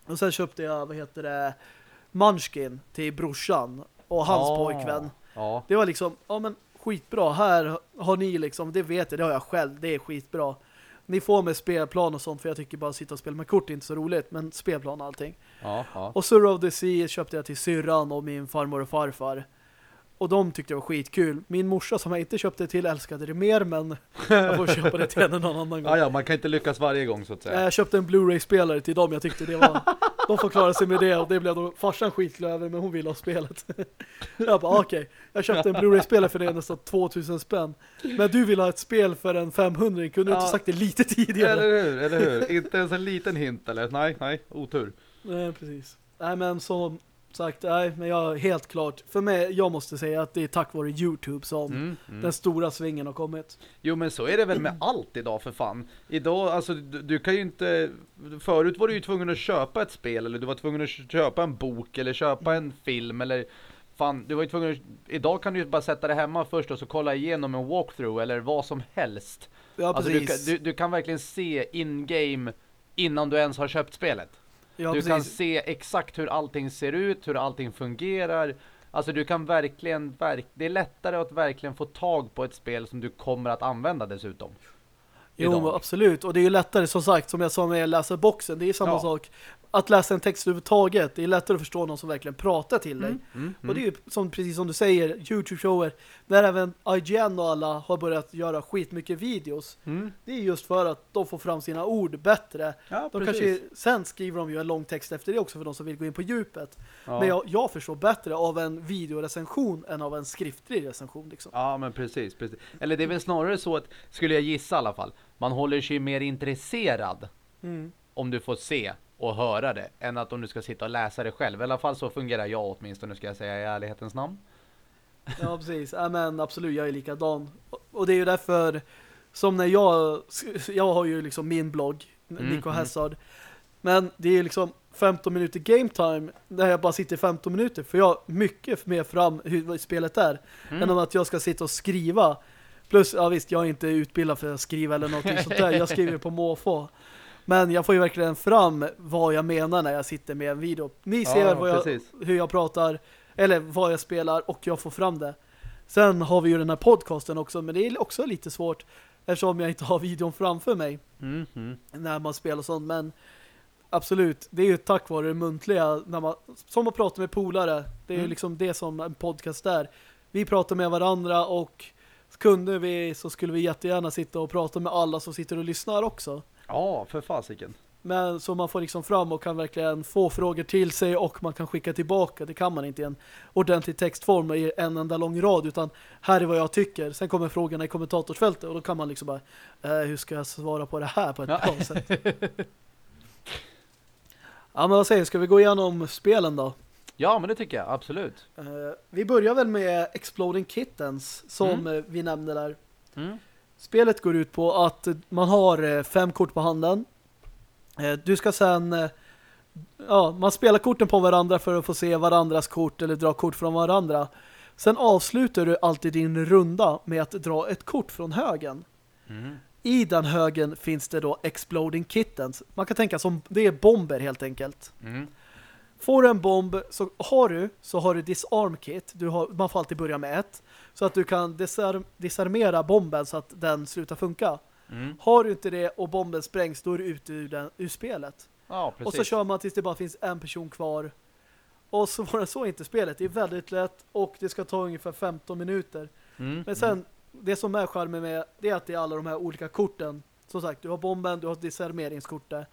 och sen köpte jag, vad heter det Munchkin till brorsan och hans Ja, pojkvän Ja, det var liksom, ja men skitbra. Här har ni liksom, det vet jag, det har jag själv. Det är skitbra. Ni får med spelplan och sånt för jag tycker bara att sitta och spela med kort är inte så roligt. Men spelplan och allting. ja, ja. Och Sur of the Sea köpte jag till syrran och min farmor och farfar. Och de tyckte det var skitkul. Min morsa som jag inte köpte till älskade det mer men jag får köpa det till henne någon annan gång. Ja, ja, man kan inte lyckas varje gång så att säga. Jag köpte en Blu-ray-spelare till dem. Jag tyckte det var... De får klara sig med det och det blev då farsan skitglad över men hon ville ha spelet. Jag bara okej. Jag köpte en Blu-ray-spelare för det nästan 2000 spänn. Men du vill ha ett spel för en 500 kunde du Ja. inte sagt det lite tidigare? Eller hur, eller hur? Inte ens en liten hint eller? Nej, nej, otur. Nej, precis. Nej men som sagt, nej men jag helt klart. För mig, jag måste säga att det är tack vare Youtube som Mm, mm. den stora svingen har kommit. Jo men så är det väl med allt idag för fan. Idag, alltså du, du kan ju inte... Förut var du ju tvungen att köpa ett spel eller du var tvungen att köpa en bok eller köpa en film eller... Fan, du var ju tvungen att... Idag kan du ju bara sätta det hemma först och så kolla igenom en walkthrough eller vad som helst. Ja, alltså du precis. kan, du, du kan verkligen se in-game innan du ens har köpt spelet. Ja, du precis. kan se exakt hur allting ser ut, hur allting fungerar. Alltså du kan verkligen, verk, det är lättare att verkligen få tag på ett spel som du kommer att använda dessutom. Jo, idag. absolut. Och det är ju lättare, som sagt, som jag sa med att läsa boxen. Det är samma Ja. sak. Att läsa en text överhuvudtaget. Det är lättare att förstå någon som verkligen pratar till dig. Mm, Och det är ju som, precis som du säger, Youtube-shower. Där även IGN och alla har börjat göra skitmycket videos. mm. Det är just för att de får fram sina ord bättre. Ja, De kanske, sen skriver de ju en lång text efter det också för de som vill gå in på djupet. ja. Men jag, jag förstår bättre av en videorecension än av en skriftlig recension. Liksom. Ja, men precis, precis. Eller det är väl snarare så att, skulle jag gissa i alla fall, man håller sig mer intresserad Mm. om du får se och höra det, än att om du ska sitta och läsa det själv. I alla fall så fungerar jag åtminstone, ska jag säga i ärlighetens namn. Ja, precis. Ja, men absolut, jag är likadan. Och- det är ju därför som när jag jag har ju liksom min blogg Mm, Nico mm. Hazard. Men det är liksom 15 minuter game time när jag bara sitter 15 minuter. För jag mycket mer fram hur spelet är. Mm. Än om att jag ska sitta och skriva. Plus, ja visst, jag är inte utbildad för att skriva eller något sånt där. Jag skriver på måfå. Men jag får ju verkligen fram vad jag menar när jag sitter med en video. Ni ser ja, jag, hur jag pratar eller vad jag spelar och jag får fram det. Sen har vi ju den här podcasten också, men det är också lite svårt eftersom jag inte har videon framför mig mm -hmm. när man spelar sånt. Men absolut, det är ju tack vare det muntliga när man, som att prata med polare. Det är mm. ju liksom det som en podcast är. Vi pratar med varandra och kunde vi så skulle vi jättegärna sitta och prata med alla som sitter och lyssnar också. Ja, för fasiken. Men så man får liksom fram och kan verkligen få frågor till sig och man kan skicka tillbaka. Det kan man inte i en ordentlig textform i en enda lång rad utan här är vad jag tycker. Sen kommer frågorna i kommentatorsfältet och då kan man liksom bara eh, hur ska jag svara på det här på ett ja. bra sätt? ja men vad säger? Ska vi gå igenom spelen då? Ja men det tycker jag, absolut. Uh, vi börjar väl med Exploding Kittens som mm. Eh, vi nämnde där. Mm. Spelet går ut på att man har eh, fem kort på handen Eh, du ska sen eh, ja, man spelar korten på varandra för att få se varandras kort eller dra kort från varandra. Sen avslutar du alltid din runda med att dra ett kort från högen. Mm. I den högen finns det då Exploding Kittens. Man kan tänka som det är bomber helt enkelt. Mm. Får du en bomb så har du så har du disarm kit. Du har, man får alltid börja med ett. Så att du kan disarm, disarmera bomben så att den slutar funka. Mm. Har du inte det och bomben sprängs då är du ute ur, den, ur spelet. Ja, och så kör man tills det bara finns en person kvar. Och så var det så inte spelet. Det är väldigt lätt och det ska ta ungefär 15 minuter. Mm. Men sen, mm. det som är charmen med det är att det är alla de här olika korten. Som sagt, du har bomben, du har disarmeringskortet.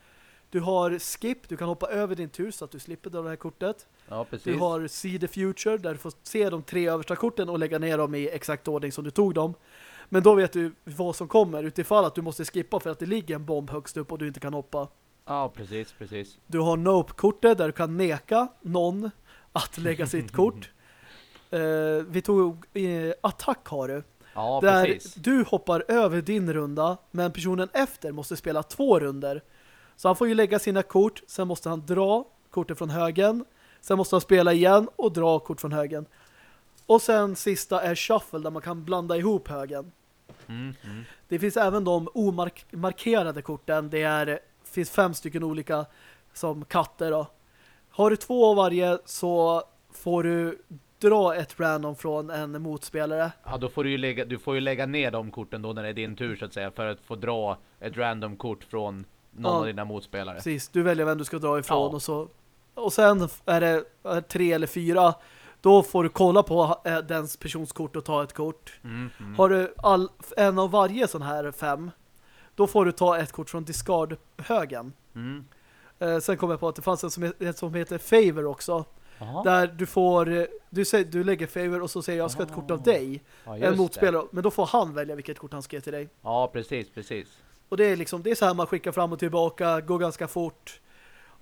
Du har skip, du kan hoppa över din tur så att du slipper dra det här kortet. Ja, precis. Du har see the future där du får se de tre översta korten och lägga ner dem i exakt ordning som du tog dem. Men då vet du vad som kommer utifall att du måste skippa för att det ligger en bomb högst upp och du inte kan hoppa. Ja, precis, precis. Du har Nope-kortet där du kan neka någon att lägga sitt kort. Uh, vi tog uh, attack har du. Ja, där precis. du hoppar över din runda men personen efter måste spela två runder. Så han får ju lägga sina kort, sen måste han dra kortet från högen. Sen måste han spela igen och dra kort från högen. Och sen sista är shuffle där man kan blanda ihop högen. Mm, mm. Det finns även de omarkerade korten. Det är, finns fem stycken olika som katter då. Har du två av varje så får du dra ett random från en motspelare. Ja, då får du ju lägga, du får ju lägga ner de korten då när det är din tur så att säga för att få dra ett random kort från någon ja, av dina motspelare. Precis, du väljer vem du ska dra ifrån ja. och så och sen är det tre eller fyra då får du kolla på äh, dens persons kort och ta ett kort. Mm, mm. Har du all, en av varje sån här fem, då får du ta ett kort från discard-högen. Mm. Eh, sen kommer jag på att det fanns en som, ett som heter Favor också. Aha. Där du får, du, säger, du lägger favor och så säger jag ska ha ett kort av ah. dig. Ja, en motspelare. Det. Men då får han välja vilket kort han ska ge till dig. Ja, precis, precis. Och det är liksom, det är så här man skickar fram och tillbaka, går ganska fort.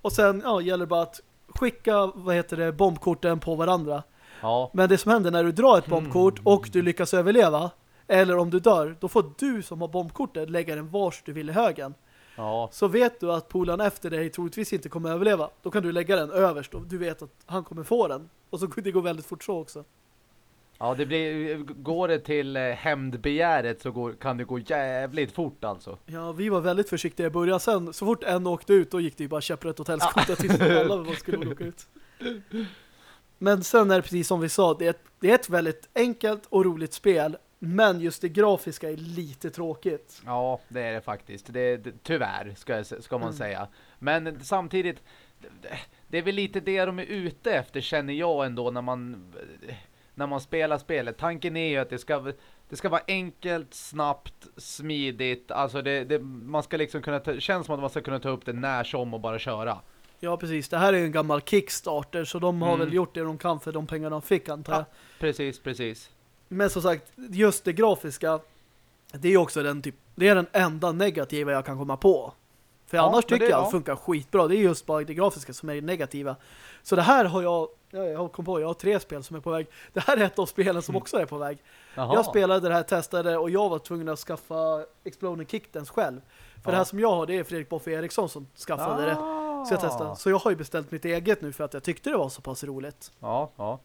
Och sen, ja, gäller det bara att skicka, vad heter det, bombkorten på varandra. Ja. Men det som händer när du drar ett bombkort mm. och du lyckas överleva, eller om du dör, då får du som har bombkortet lägga den vars du vill i högen. Ja. Så vet du att polan efter dig troligtvis inte kommer överleva, då kan du lägga den överst och du vet att han kommer få den. Och så det går väldigt fort så också. Ja, det blir, går det till eh, hämndbegäret så går, kan det gå jävligt fort alltså. Ja, vi var väldigt försiktiga i början. Sen, så fort en åkte ut, då gick det ju bara käpprätt åt helskotta tills alla skulle åka ut. Men sen är det precis som vi sa, det är, ett, det är ett väldigt enkelt och roligt spel. Men just det grafiska är lite tråkigt. Ja, det är det faktiskt. Det, det tyvärr, ska, ska man mm. säga. Men samtidigt, det är väl lite det de är ute efter, känner jag ändå, när man, när man spelar spelet. Tanken är ju att det ska, det ska vara enkelt, snabbt, smidigt. Alltså det, det, man ska liksom kunna ta, känns som att man ska kunna ta upp det när som och bara köra. Ja, precis. Det här är en gammal Kickstarter så de har mm. väl gjort det de kan för de pengar de fick, antar jag. Ja, precis, precis. Men som sagt, just det grafiska det är också den typ det är den enda negativa jag kan komma på. För ja, annars tycker det, jag det funkar skitbra. Det är just bara det grafiska som är det negativa. Så det här har jag jag kommit på, jag har tre spel som är på väg. Det här är ett av spelen som mm. också är på väg. Aha. Jag spelade det här, testade och jag var tvungen att skaffa Exploding Kickdance själv. För ja. det här som jag har, det är Fredrik Boffe Eriksson som skaffade ah. det. Så jag testade. Så jag har ju beställt mitt eget nu för att jag tyckte det var så pass roligt. Ja, ja.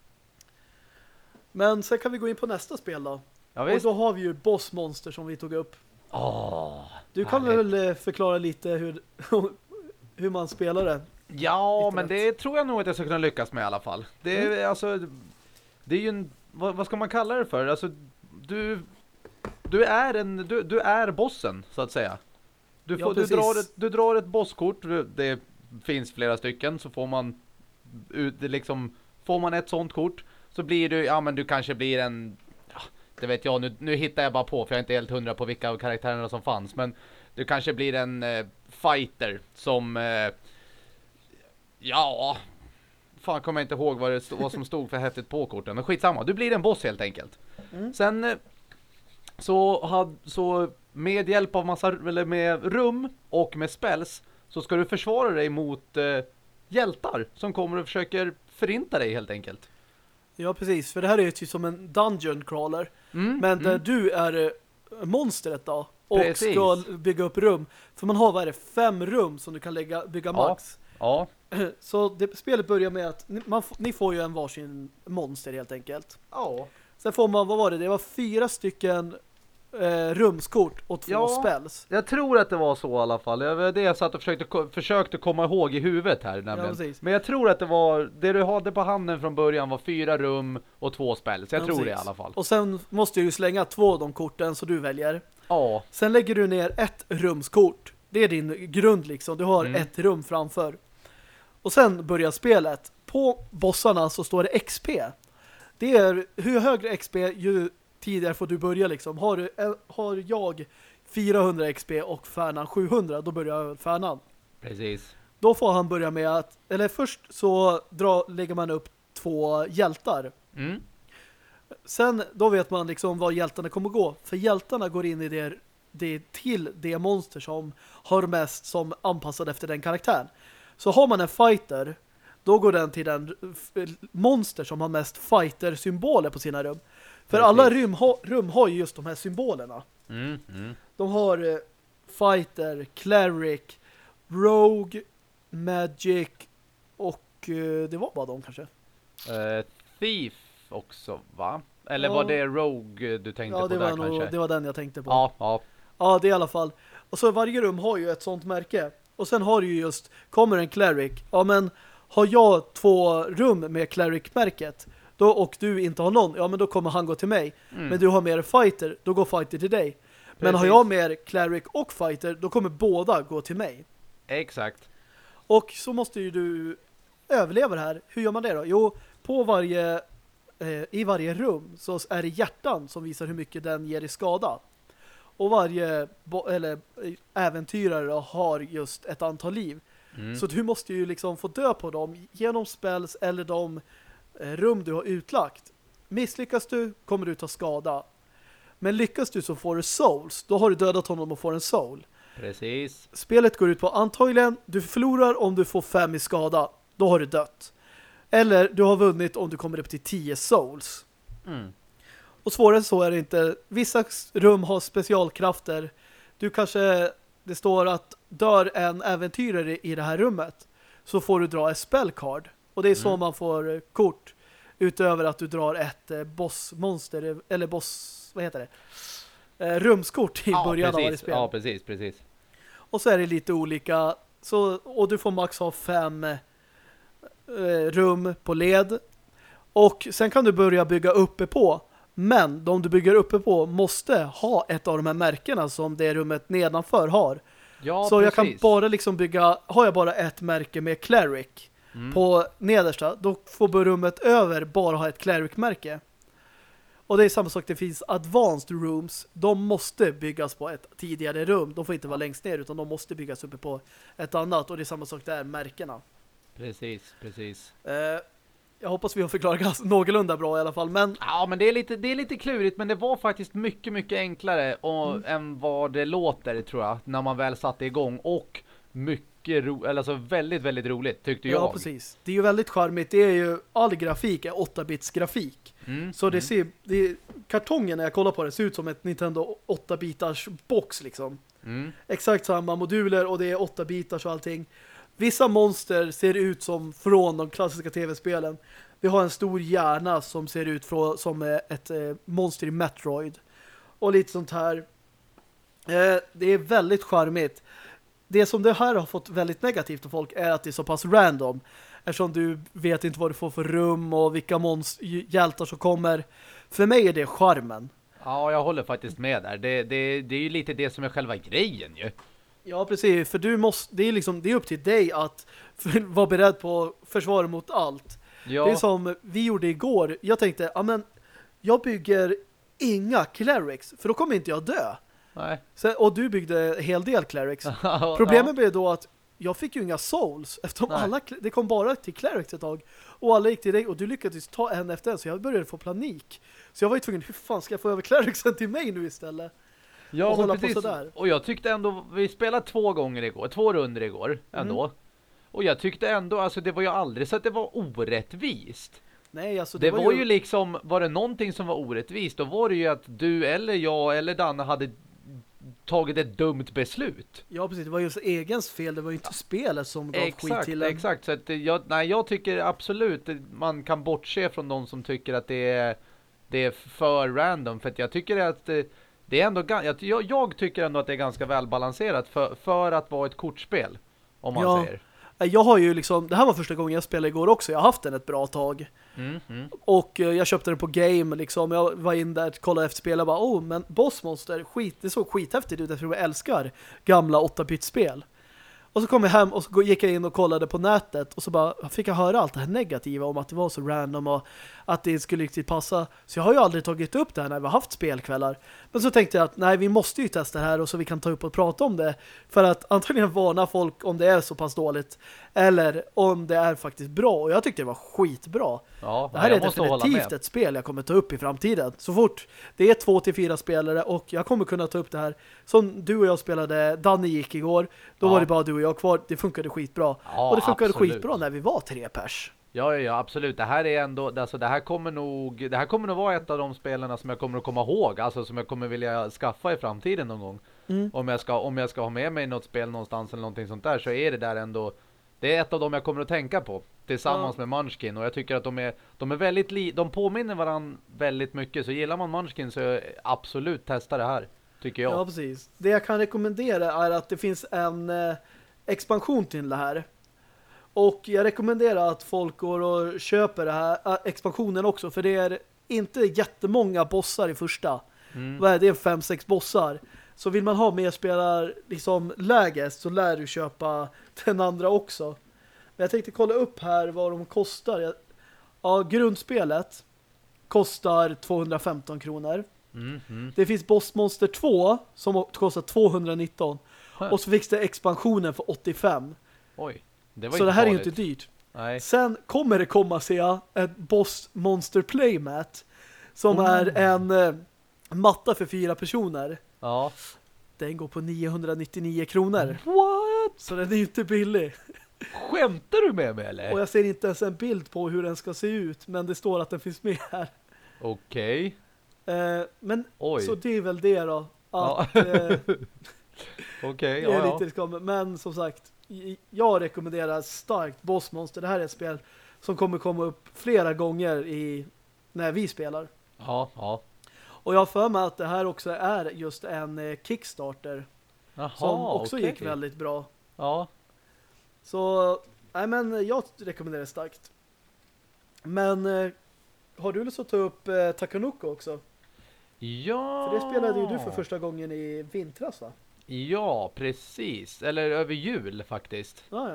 Men sen kan vi gå in på nästa spel då. Ja, och då har vi ju Boss Monster som vi tog upp. Åh, Du kan härligt. väl eh, förklara lite hur, hur man spelar det? Ja, Lite men lätt. det tror jag nog att jag ska kunna lyckas med i alla fall. Det är Mm. alltså, det är ju en, vad, vad ska man kalla det för? Alltså, du, du är en, du, du är bossen, så att säga. Du, Ja, får, du, drar ett, du drar ett bosskort, det finns flera stycken, så får man ut, liksom, får man ett sånt kort, så blir du, ja men du kanske blir en, ja, det vet jag, nu, nu hittar jag bara på, för jag är inte helt hundra på vilka av karaktärerna som fanns, men du kanske blir en eh, fighter som eh, Ja Fan kommer jag inte ihåg vad, det stod, vad som stod för häftigt på korten Men skitsamma, du blir en boss helt enkelt Mm. Sen eh, så, had, så med hjälp av massa Eller med rum och med spells Så ska du försvara dig mot eh, Hjältar som kommer och försöker Förinta dig helt enkelt Ja, precis. För det här är ju typ som en dungeon crawler. mm, Men där mm. du är eh, monstret då. Och Precis. ska bygga upp rum. För man har, vad är det, fem rum som du kan lägga, bygga max. Ja, Så det, spelet börjar med att ni, man, ni får ju en varsin monster helt enkelt. ja. Sen får man, vad var det? Det var fyra stycken eh, rumskort och två Ja. spells. Jag tror att det var så i alla fall. Det var det jag satt och försökte, försökte komma ihåg i huvudet här nämligen. precis. Men jag tror att det var, det du hade på handen från början var fyra rum och två spel. Så jag Ja, tror det i precis. alla fall. Och sen måste du ju slänga två av de korten så du väljer. Ja, Sen lägger du ner ett rumskort. Det är din grund liksom. Du har Mm. ett rum framför. Och sen börjar spelet. På bossarna så står det XP. Det är hur högre XP ju tidigare får du börja liksom. Har, du, eh, har jag 400 XP och Färnan 700, då börjar Färnan. precis. Då får han börja med att, eller först så dra, lägger man upp två hjältar. Mm. Sen, då vet man liksom var hjältarna kommer gå. För hjältarna går in i det, det till det monster som har mest som anpassad efter den karaktären. Så har man en fighter, då går den till den monster som har mest fighter-symboler på sina rum. För Precis. alla rum, ha, rum har ju just de här symbolerna. Mm. Mm. De har eh, fighter, cleric, rogue, magic och eh, det var bara de kanske. Eh, thief också, va? Eller Ja. var det Rogue du tänkte Ja, på det där var, kanske? det var den jag tänkte på. Ja, ja. Ja, det är i alla fall. Och så varje rum har ju ett sånt märke. Och sen har du ju just, kommer en cleric. Ja, men har jag två rum med cleric-märket då, och du inte har någon, ja men då kommer han gå till mig. Mm. Men du har mer fighter, då går fighter till dig. Men har Precis. jag mer cleric och fighter, då kommer båda gå till mig. Exakt. Och så måste ju du överleva det här. Hur gör man det då? Jo, på varje eh, i varje rum så är det hjärtan som visar hur mycket den ger i skada. Och varje eller eh, äventyrare har just ett antal liv. Mm. Så du måste ju liksom få dö på dem genom spells eller de eh, rum du har utlagt. Misslyckas du kommer du ta skada. Men lyckas du så får du souls. Då har du dödat honom och får en soul. Precis. Spelet går ut på antagligen du förlorar om du får fem i skada. Då har du dött. Eller du har vunnit om du kommer upp till 10 souls. Mm. Och svårare så är det inte. Vissa rum har specialkrafter. Du kanske, det står att dör en äventyrare i det här rummet så får du dra ett spellcard. Och det är så Mm. man får eh, kort. Utöver att du drar ett eh, bossmonster, eller boss, vad heter det? Eh, rumskort i Ja, början av varje precis. spel. Ja, precis, precis. Och så är det lite olika. Så, och du får max ha fem eh, rum på led. Och sen kan du börja bygga uppe på. Men de du bygger uppe på måste ha ett av de här märkena som det rummet nedanför har. Ja, så jag kan precis. bara liksom bygga, har jag bara ett märke med cleric Mm. på nedersta, då får rummet över bara ha ett cleric-märke. Och det är samma sak, det finns advanced rooms. De måste byggas på ett tidigare rum. De får inte vara längst ner utan de måste byggas uppe på ett annat. Och det är samma sak där, märkena. Precis, precis. Eh, jag hoppas vi har förklarat någorlunda bra i alla fall. Men Ja, men det är lite, det är lite klurigt, men det var faktiskt mycket, mycket enklare och, Mm. än vad det låter, tror jag, när man väl satte igång. Och mycket ro, eller alltså väldigt, väldigt roligt, tyckte jag. ja, precis. Det är ju väldigt charmigt. Det är ju, all grafik är 8-bits grafik. Mm. Så det mm. ser, det, kartongen när jag kollar på det ser ut som ett Nintendo 8-bitars box liksom. Mm. exakt samma moduler och det är 8 bitars och allting vissa monster ser ut som från de klassiska tv-spelen. Vi har en stor hjärna som ser ut från, som eh, ett eh, monster i Metroid. Och lite sånt här. Eh, det är väldigt charmigt. Det som det här har fått väldigt negativt av folk är att det är så pass random. Eftersom du vet inte vad du får för rum och vilka hjältar som kommer. För mig är det charmen. Ja, jag håller faktiskt med där. Det, det, det är ju lite det som är själva grejen ju. Ja, precis. För du måste, det är liksom, det är upp till dig att vara beredd på försvar mot allt. Ja. Det är som vi gjorde igår. Jag tänkte, ja men jag bygger inga clerics, för då kommer inte jag dö. Nej. Så, och du byggde en hel del clerics. Problemet blev då att jag fick ju inga souls eftersom Nej. alla, det kom bara till clerics ett tag. Och alla gick till dig och du lyckades ta en efter en så jag började få panik. Så jag var ju tvungen, hur fan ska jag få över clericsen till mig nu istället? Ja, och hålla precis. på sådär. Och jag tyckte ändå, vi spelade två gånger igår, två runder igår ändå. Mm. Och jag tyckte ändå, alltså det var ju aldrig så att det var orättvist. Nej, alltså det, det var, var ju... ju liksom, var det någonting som var orättvist, då var det ju att du eller jag eller Danne hade tagit ett dumt beslut. Ja, precis. Det var ju egens fel. Det var ju inte spelet som gav exakt, skit till en. Exakt, så att jag, nej, jag tycker absolut man kan bortse från de som tycker att det är, det är för random. För att jag tycker att det är ändå, jag, jag tycker ändå att det är ganska välbalanserat för, för att vara ett kortspel, om man ja. säger. Jag har ju liksom, det här var första gången jag spelade igår också. Jag har haft den ett bra tag. Mm, mm. Och eh, jag köpte den på Game liksom. Jag var in där, kollade efter spel och bara, oh men Bossmonster, skit, det såg skithäftigt ut eftersom jag älskar gamla 8-bit-spel. Och så kom jag hem och så gick jag in och kollade på nätet och så bara fick jag höra allt det här negativa om att det var så random och att det skulle riktigt passa. Så jag har ju aldrig tagit upp det här när vi har haft spelkvällar. Men så tänkte jag att nej, vi måste ju testa det här och så vi kan ta upp och prata om det. För att antagligen varna folk om det är så pass dåligt eller om det är faktiskt bra. Och jag tyckte det var skitbra. Ja, det här är definitivt ett spel jag kommer ta upp i framtiden. Så fort det är två till fyra spelare och jag kommer kunna ta upp det här. Som du och jag spelade, Danny gick igår. Då ja. var det bara du och jag kvar. Det funkade skitbra. Ja, och det funkade absolut. skitbra när vi var tre pers. Ja, ja, absolut. Det här är ändå, alltså det här kommer nog, det här kommer nog vara ett av de spelarna som jag kommer att komma ihåg, alltså som jag kommer vilja skaffa i framtiden någon gång. Mm. Om jag ska, om jag ska ha med mig något spel någonstans eller någonting sånt där så är det där ändå, det är ett av de jag kommer att tänka på tillsammans ja. med Munchkin och jag tycker att de är, de är väldigt, li, de påminner varandra väldigt mycket så gillar man Munchkin så absolut testa det här, tycker jag. Ja, precis. Det jag kan rekommendera är att det finns en eh, expansion till det här och jag rekommenderar att folk går och köper det här, äh, expansionen också. För det är inte jättemånga bossar i första. Mm. Vad är det? Fem, sex bossar. Så vill man ha mer spelar liksom läge så lär du köpa den andra också. Men jag tänkte kolla upp här vad de kostar. Ja, grundspelet kostar 215 kronor. Mm, mm. Det finns Bossmonster 2 som kostar 219. Och så fick det expansionen för 85. Oj. Det så det här farligt. är inte dyrt. Nej. Sen kommer det komma, ser jag, ett Boss Monster Playmat som oh. är en eh, matta för fyra personer. Ja. Den går på 999 kronor. What? Så den är ju inte billig. Skämtar du med mig eller? Och jag ser inte ens en bild på hur den ska se ut, men det står att den finns med här. Okej. Okay. Eh, men Oj. så det är väl det då. Att, ja. eh, Okej, okay, ja, ja. Men som sagt, jag rekommenderar starkt Bossmonster. Det här är ett spel som kommer komma upp flera gånger i när vi spelar. Ja, ja. Och jag har för mig att det här också är just en eh, Kickstarter. Aha, som också okay. gick väldigt bra. Ja. Så, nej men jag rekommenderar det starkt. Men eh, har du lust att ta upp eh, Takanoko också? Ja! För det spelade ju du för första gången i vintras va? Ja, precis. Eller över jul faktiskt. Ja,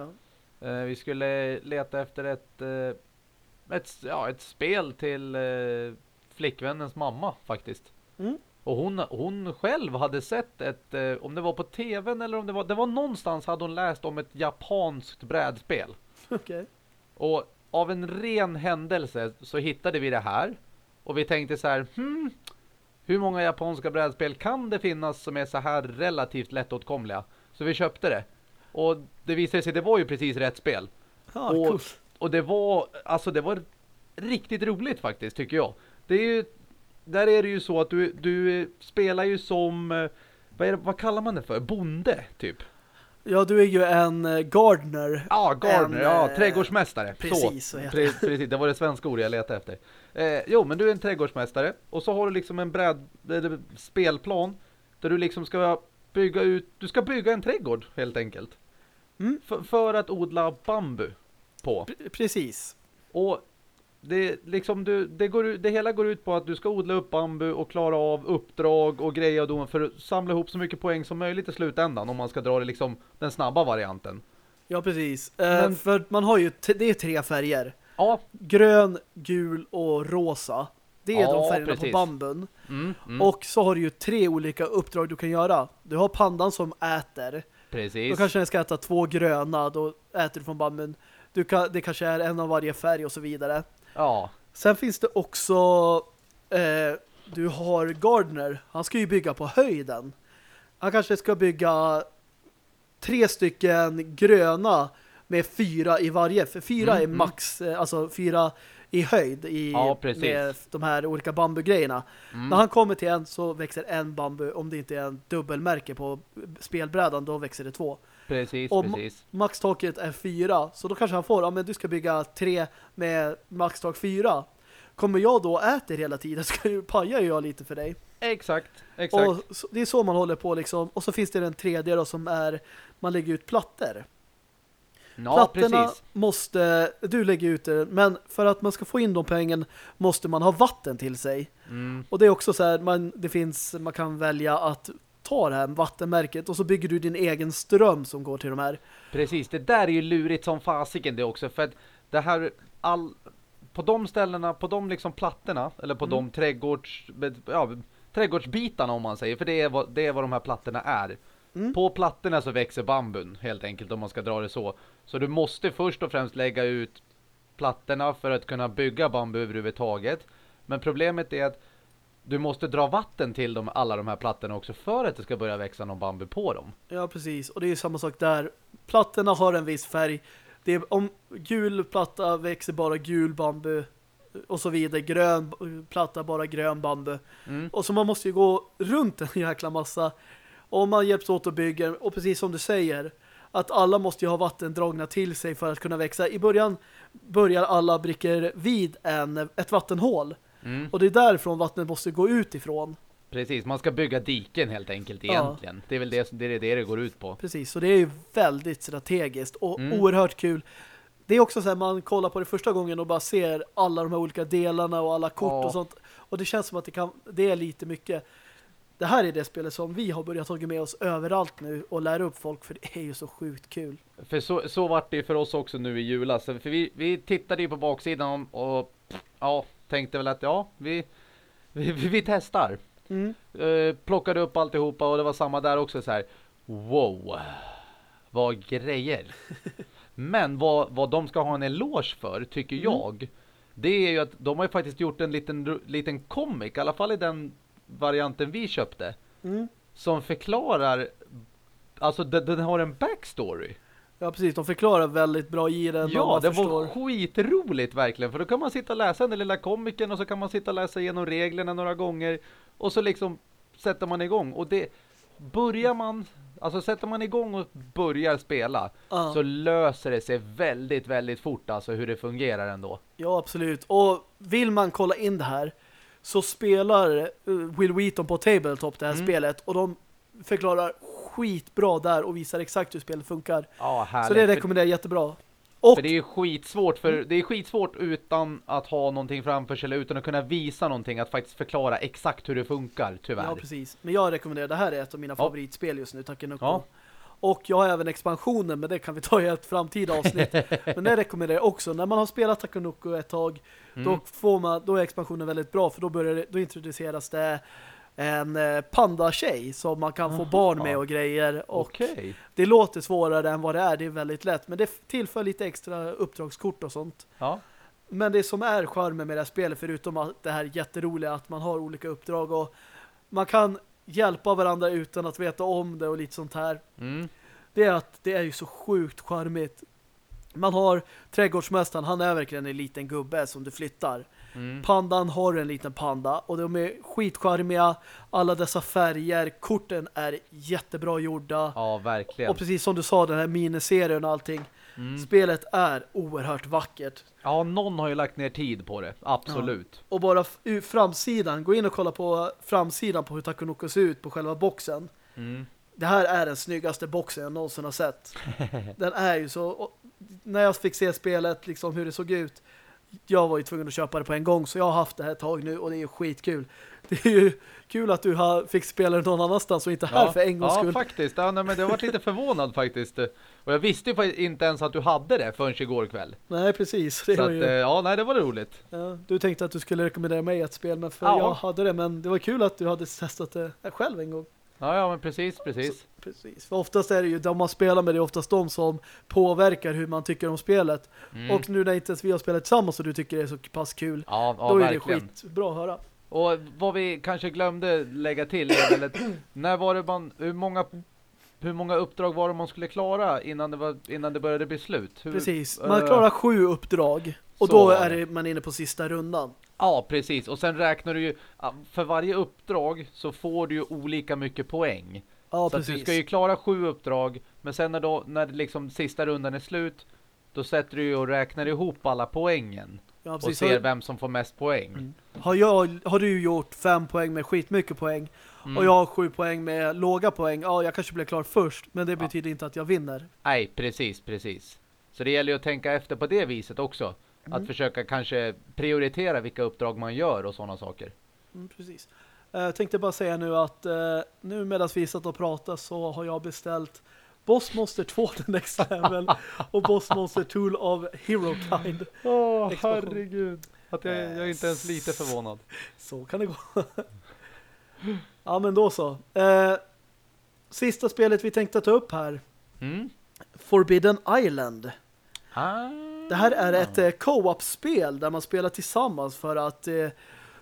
ja. Eh, vi skulle leta efter ett, eh, ett, ja, ett spel till eh, flickvännens mamma faktiskt. Mm. Och hon, hon själv hade sett ett, eh, om det var på tvn eller om det var, det var någonstans hade hon läst om ett japanskt brädspel. Okej. Okay. Och av en ren händelse så hittade vi det här. Och vi tänkte så här, hmm, hur många japanska brädspel kan det finnas som är så här relativt lättåtkomliga? Så vi köpte det. Och det visade sig, det var ju precis rätt spel. Ah, och, cool. och det var, alltså det var riktigt roligt faktiskt, tycker jag. Det är ju, där är det ju så att du, du spelar ju som, vad, är det, vad kallar man det för? Bonde, typ. Ja, du är ju en eh, gardener. Ja, gardener, En, ja, eh, trädgårdsmästare. precis, så så. heter Pre precis, det var det svenska ord jag letade efter. Eh, jo, men du är en trädgårdsmästare och så har du liksom en bräd, eller spelplan där du liksom ska bygga ut, du ska bygga en trädgård helt enkelt. Mm. För, för att odla bambu på. Pre- Precis. Och det, liksom du, det, går, det hela går ut på att du ska odla upp bambu och klara av uppdrag och grejer och då för att samla ihop så mycket poäng som möjligt i slutändan om man ska dra det liksom den snabba varianten. Ja, precis. Eh, Men- För man har ju, det är tre färger. Ja, Grön, gul och rosa. Det är Ja, de färgerna precis. på bambun. mm, mm, Och så har du ju tre olika uppdrag du kan göra. Du har pandan som äter. Då precis. kanske den ska äta två gröna, då äter du från bambun. Du kan, det kanske är en av varje färg och så vidare. Ja, Sen finns det också eh, du har Gardner. Han ska ju bygga på höjden. Han kanske ska bygga tre stycken gröna med fyra i varje. För fyra Mm, är mm. max, eh, alltså fyra i höjd i, Ja, med de här olika bambugrejerna. mm, När han kommer till en så växer en bambu. Om det inte är en dubbelmärke på spelbrädan, då växer det två. Precis, och- precis. Maxtaket är fyra, så då kanske han får, ja men du ska bygga tre med maxtak fyra. Kommer jag då äter hela tiden så ju- pajar jag lite för dig. Exakt, exakt. Och det är så man håller på liksom. Och så finns det den tredje då som är, man lägger ut plattor. ja, Plattorna precis. måste, du lägger ut det, men för att man ska få in de pengen måste man ha vatten till sig. Mm, Och det är också så här, man, det finns, man kan välja att ta det här vattenmärket och så bygger du din egen ström som går till de här. precis, det där är ju lurigt som fasiken det också. För att det här, all, på de ställena, på de liksom plattorna, eller på Mm. de trädgårds, ja, trädgårdsbitarna om man säger, för det är vad, det är vad de här plattorna är. Mm. På plattorna så växer bambun helt enkelt om man ska dra det så. Så du måste först och främst lägga ut plattorna för att kunna bygga bambu överhuvudtaget. Men problemet är att du måste dra vatten till dem, alla de här plattorna också för att det ska börja växa någon bambu på dem. Ja, precis. Och det är ju samma sak där. Plattorna har en viss färg. Det är, om gul platta växer bara gul bambu och så vidare. Grön platta bara grön bambu. Mm. Och så man måste ju gå runt en jäkla massa. Och man hjälps åt att bygga. Och precis som du säger, att alla måste ju ha vatten dragna till sig för att kunna växa. I början börjar alla brickor vid en, ett vattenhål. Mm. Och det är därifrån vattnet måste gå ut ifrån. Precis, man ska bygga diken helt enkelt Ja. egentligen. Det är väl det, det, är det det går ut på. Precis, så det är ju väldigt strategiskt och Mm. oerhört kul. Det är också så här, man kollar på det första gången och bara ser alla de här olika delarna och alla kort Ja. och sånt. Och det känns som att det, kan, det är lite mycket. Det här är det spelet som vi har börjat ta med oss överallt nu och lära upp folk för det är ju så sjukt kul. För så, så vart det för oss också nu i julas. För vi, vi tittade ju på baksidan och ja, tänkte väl att ja, vi, vi, vi, testar. Mm. Eh, plockade upp alltihopa och det var samma där också så här. Wow, vad grejer. Men vad, vad de ska ha en eloge för, tycker Mm. jag, det är ju att de har ju faktiskt gjort en liten, liten comic, i alla fall i den varianten vi köpte, Mm. som förklarar, alltså den, den har en backstory. Ja, precis. De förklarar väldigt bra i den. Ja, det förstår. var skitroligt verkligen. För då kan man sitta och läsa den lilla komikern och så kan man sitta och läsa igenom reglerna några gånger. Och så liksom sätter man igång. Och det börjar man, alltså sätter man igång och börjar spela Ja. så löser det sig väldigt, väldigt fort alltså hur det fungerar ändå. Ja, absolut. Och vill man kolla in det här så spelar eh, Will Wheaton på Tabletop det här Mm. spelet och de förklarar skitbra där och visar exakt hur spelet funkar. Ja, härligt. Så det rekommenderar jag jättebra. Och För det är ju skitsvårt för det är skitsvårt utan att ha någonting framför sig eller utan att kunna visa någonting att faktiskt förklara exakt hur det funkar tyvärr. ja, precis. Men jag rekommenderar det här är ett av mina Ja. favoritspel just nu, Takenoko. Ja. Och jag har även expansionen, men det kan vi ta i ett framtida avsnitt. men det rekommenderar jag också. När man har spelat Takenoko ett tag, Mm. då, får man, då är expansionen väldigt bra, för då, börjar då introduceras det en eh, panda-tjej som man kan få barn med och grejer. Och Okej. det låter svårare än vad det är, det är väldigt lätt. Men det tillför lite extra uppdragskort och sånt. Ja. Men det som är charmen med det här spelet, förutom att det här jätteroliga att man har olika uppdrag och man kan hjälpa varandra utan att veta om det och lite sånt här. Mm. Det är att det är ju så sjukt charmigt. Man har trädgårdsmästaren, han är verkligen en liten gubbe som du flyttar. Mm. Pandan har en liten panda och de är skitcharmiga. Alla dessa färger. Korten är jättebra gjorda. Ja, verkligen. Och precis som du sa, den här miniserien och allting. Mm. Spelet är oerhört vackert. Ja, någon har ju lagt ner tid på det. Absolut. Ja. Och bara framsidan. Gå in och kolla på framsidan på hur Takunoko ser ut på själva boxen. Mm. Det här är den snyggaste boxen jag någonsin har sett. den är ju så... när jag fick se spelet, liksom hur det såg ut jag var ju tvungen att köpa det på en gång så jag har haft det här ett tag nu och det är ju skitkul. Det är ju kul att du har, fick spela det någon annanstans och inte här ja, för en gångs skull. Ja, faktiskt. Ja, nej, men har varit lite förvånad faktiskt. Och jag visste ju inte ens att du hade det förrän igår kväll. Nej, precis. Det så att, ju... Eh, ja, nej, det var roligt. Ja, du tänkte att du skulle rekommendera mig ett spel, men för ja. jag hade det. Men det var kul att du hade testat det själv en gång. Ja, ja, men precis, precis. Så, precis. För oftast är det ju de man spelar med, det är oftast de som påverkar hur man tycker om spelet. Mm. Och nu när inte ens vi har spelat tillsammans och du tycker det är så pass kul, ja, ja, då är verkligen. det skitbra att höra. Och vad vi kanske glömde lägga till är väl ett, när var det man, hur många hur många uppdrag var det man skulle klara innan det, var, innan det började bli slut? Hur, Precis, man klarar sju uppdrag och då är det, man inne på sista rundan. Ja, precis. Och sen räknar du ju, för varje uppdrag så får du ju olika mycket poäng. Ja, så precis. du ska ju klara sju uppdrag, men sen när, då, när liksom sista rundan är slut, då sätter du ju och räknar ihop alla poängen. Ja, och ser vem som får mest poäng. Mm. Har, jag, har du gjort fem poäng med skitmycket poäng mm. och jag har sju poäng med låga poäng, ja jag kanske blir klar först, men det ja. betyder inte att jag vinner. Nej, precis, precis. Så det gäller ju att tänka efter på det viset också. Mm. Att försöka kanske prioritera vilka uppdrag man gör och sådana saker. Mm, precis. Eh, jag tänkte bara säga nu att uh, nu medan vi satt och pratade så har jag beställt Boss Monster 2 The Next Level och Boss Monster Tool of Hero Kind. Åh, oh, herregud. Att jag, jag är inte ens lite förvånad. Så kan det gå. ja, men då så. Uh, sista spelet vi tänkte ta upp här. Mm. Forbidden Island. Ah. Det här är ett eh, co-op-spel där man spelar tillsammans för att eh,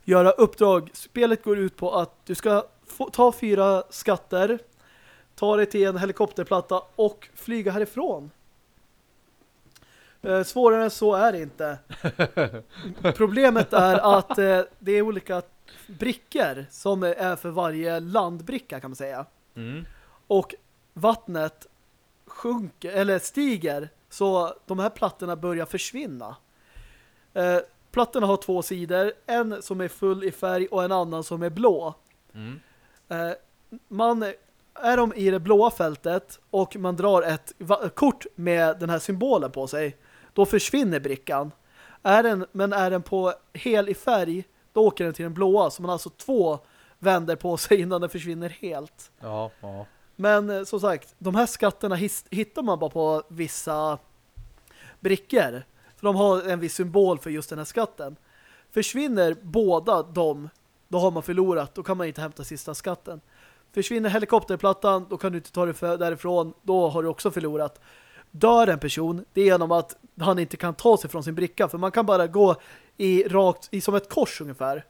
göra uppdrag. Spelet går ut på att du ska få, ta fyra skatter, ta dig till en helikopterplatta och flyga härifrån. Eh, svårare än så är det inte. Problemet är att eh, det är olika brickor som är för varje landbricka kan man säga. Mm. Och vattnet sjunker, eller stiger så de här plattorna börjar försvinna. Eh, plattorna har två sidor. En som är full i färg och en annan som är blå. Mm. Eh, man är de i det blåa fältet och man drar ett kort med den här symbolen på sig. Då försvinner brickan. Är den, men är den på hel i färg då åker den till den blåa. Så man har alltså två vänder på sig innan den försvinner helt. Ja, ja. Men eh, som sagt, de här skatterna hittar man bara på vissa brickor. För de har en viss symbol för just den här skatten. Försvinner båda dem, då har man förlorat. Då kan man inte hämta sista skatten. Försvinner helikopterplattan, då kan du inte ta dig därifrån. Då har du också förlorat. Dör en person, det är genom att han inte kan ta sig från sin bricka. För man kan bara gå i rakt, i som ett kors ungefär.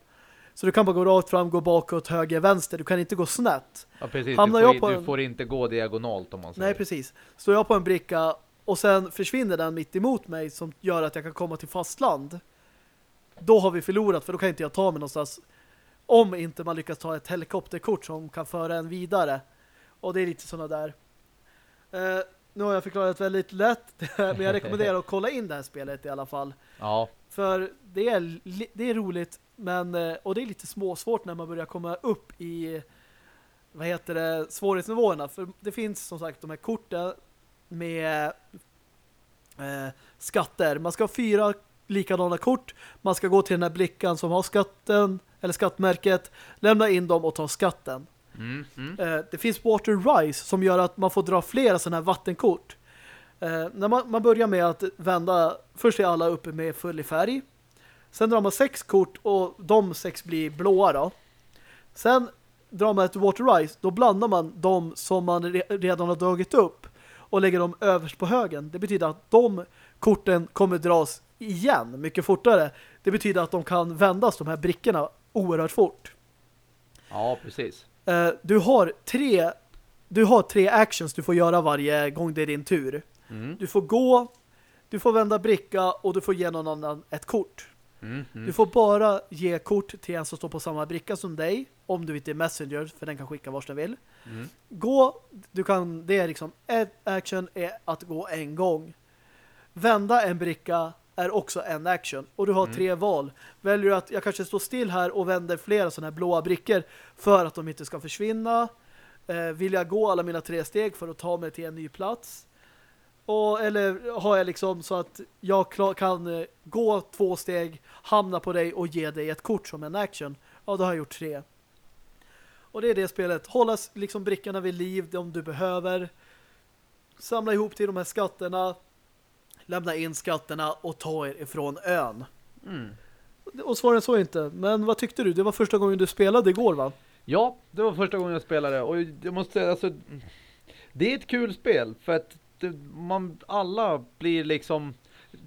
Så du kan bara gå rakt fram, gå bakåt, höger, vänster. Du kan inte gå snett. Ja, precis. Hamnar du, får, jag på en... du får inte gå diagonalt om man säger. Nej, precis. Står jag på en bricka och sen försvinner den mitt emot mig som gör att jag kan komma till fastland. Då har vi förlorat för då kan inte jag ta mig någonstans om inte man lyckas ta ett helikopterkort som kan föra en vidare. Och det är lite sådana där. Uh, nu har jag förklarat väldigt lätt men jag rekommenderar att kolla in det här spelet i alla fall. Ja. För det är, det är roligt men, eh, och det är lite småsvårt när man börjar komma upp i vad heter det, svårighetsnivåerna. För det finns som sagt de här korten med eh, skatter. Man ska ha fyra likadana kort. Man ska gå till den här blickan som har skatten eller skattmärket, lämna in dem och ta skatten. Mm, mm. Eh, det finns Water Rise som gör att man får dra flera sådana här vattenkort. Eh, när man, man börjar med att vända, först är alla uppe med full i färg. Sen drar man sex kort och de sex blir blåa då. Sen drar man ett Water Rise, då blandar man de som man redan har dragit upp och lägger dem överst på högen. Det betyder att de korten kommer dras igen mycket fortare. Det betyder att de kan vändas, de här brickorna, oerhört fort. Ja, precis. Uh, du har tre du har tre actions du får göra varje gång det är din tur. Mm. Du får gå, du får vända bricka och du får ge någon annan ett kort. Mm, mm. Du får bara ge kort till en som står på samma bricka som dig. Om du inte är messenger, för den kan skicka vars den vill. Mm. Gå, du kan, det är liksom, action är att gå en gång. Vända en bricka är också en action. Och du har Mm. tre val. Väljer du att jag kanske står still här och vänder flera sådana här blåa brickor för att de inte ska försvinna. Eh, vill jag gå alla mina tre steg för att ta mig till en ny plats? Och, eller har jag liksom så att jag klar, kan eh, gå två steg, hamna på dig och ge dig ett kort som en action. Ja, då har jag gjort tre. Och det är det spelet. Hålla liksom brickorna vid liv om du behöver. Samla ihop till de här skatterna. Lämna in skatterna och ta er ifrån ön. Mm. Och svårare än så inte. Men vad tyckte du? Det var första gången du spelade igår va? Ja, det var första gången jag spelade och jag måste säga alltså Det är ett kul spel för att man, alla blir liksom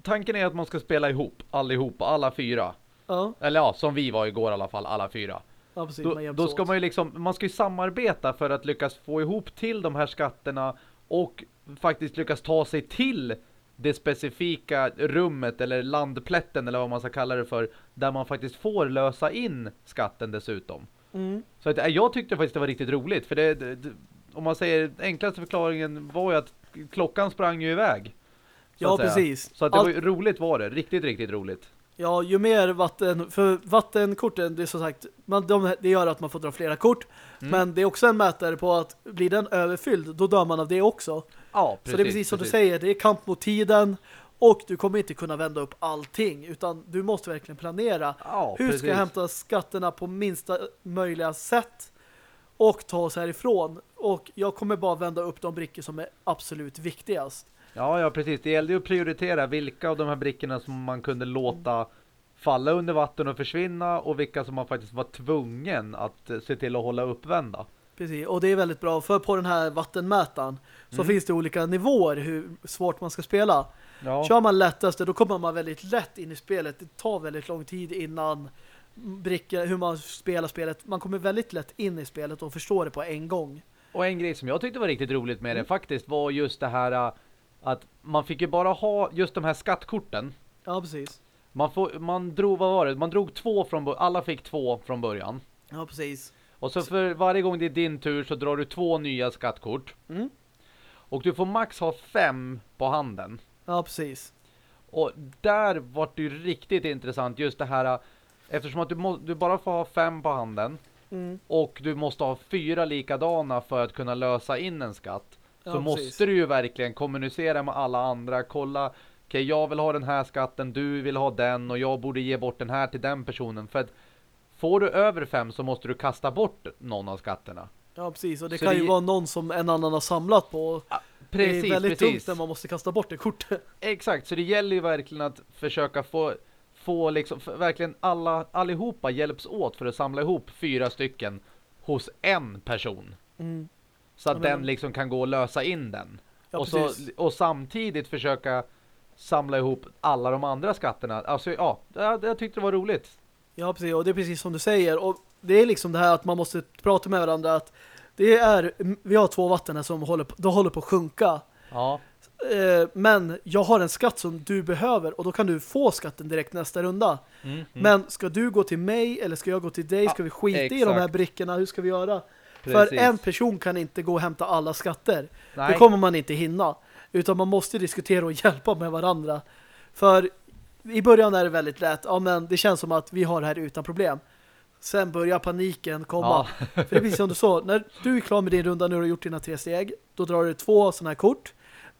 Tanken är att man ska spela ihop allihopa, alla fyra Ja, Eller ja, som vi var igår i alla fall, alla fyra ja precis. Då, då ska åt. man ju liksom, man ska ju samarbeta för att lyckas få ihop till de här skatterna och faktiskt lyckas ta sig till det specifika rummet eller landplätten eller vad man ska kalla det för där man faktiskt får lösa in skatten dessutom. Mm. Så att, äh, jag tyckte faktiskt det var riktigt roligt för det, det om man säger enklaste förklaringen var ju att klockan sprang ju iväg. Ja, precis. Så att det Allt- var ju roligt var det, riktigt riktigt roligt. Ja, ju mer vatten, för vattenkorten, det är som sagt, man, de, det gör att man får dra flera kort. Mm. Men det är också en mätare på att blir den överfylld, då dör man av det också. Ja, så det är precis som du säger, det är kamp mot tiden och du kommer inte kunna vända upp allting, utan du måste verkligen planera. Ja, Hur precis. ska jag hämta skatterna på minsta möjliga sätt och ta oss härifrån? Och jag kommer bara vända upp de brickor som är absolut viktigast. Ja, ja, precis. Det gällde ju att prioritera vilka av de här brickorna som man kunde låta falla under vatten och försvinna och vilka som man faktiskt var tvungen att eh, se till att hålla uppvända. Precis, och det är väldigt bra för på den här vattenmätaren så Mm. finns det olika nivåer hur svårt man ska spela. Ja, Kör man lättaste, då kommer man väldigt lätt in i spelet. Det tar väldigt lång tid innan brickor, hur man spelar spelet. Man kommer väldigt lätt in i spelet och förstår det på en gång. och en grej som jag tyckte var riktigt roligt med Mm. det faktiskt var just det här eh, att man fick ju bara ha just de här skattkorten. Ja, precis. Man, får, man drog, vad var det? Man drog två från början. Alla fick två från början. Ja, precis. Och så för varje gång det är din tur så drar du två nya skattkort. Mm. Och du får max ha fem på handen. Ja, precis. Och där var det ju riktigt intressant just det här eftersom att du, må, du bara får ha fem på handen Mm. och du måste ha fyra likadana för att kunna lösa in en skatt. Ja, så precis. måste du ju verkligen kommunicera med alla andra, kolla okej jag vill ha den här skatten, du vill ha den och jag borde ge bort den här till den personen för att får du över fem så måste du kasta bort någon av skatterna. Ja, precis. Och det Så kan det- ju vara någon som en annan har samlat på. Precis, det är väldigt precis. tungt när man måste kasta bort det kortet. Exakt, så det gäller ju verkligen att försöka få, få liksom, verkligen alla, allihopa hjälps åt för att samla ihop fyra stycken hos en person. Mm. Så att Ja, men- den liksom kan gå och lösa in den. Ja, och, så, och samtidigt försöka samla ihop alla de andra skatterna. Alltså ja, jag, jag tyckte det var roligt. Ja, precis. Och det är precis som du säger. Och det är liksom det här att man måste prata med varandra. Att det är, vi har två vatten här som håller på, de håller på att sjunka. Ja, Eh, men jag har en skatt som du behöver och då kan du få skatten direkt nästa runda. mm, mm. Men ska du gå till mig eller ska jag gå till dig? Ska vi skita i de här brickorna? Hur ska vi göra? Precis. För en person kan inte gå och hämta alla skatter. Nej. Det kommer man inte hinna. Utan man måste diskutera och hjälpa med varandra. För i början är det väldigt lätt. Ja, men det känns som att vi har det här utan problem. Sen börjar paniken komma. Ja. För det är precis som du sa. När du är klar med din runda nu och har gjort dina tre steg. Då drar du två sådana här kort.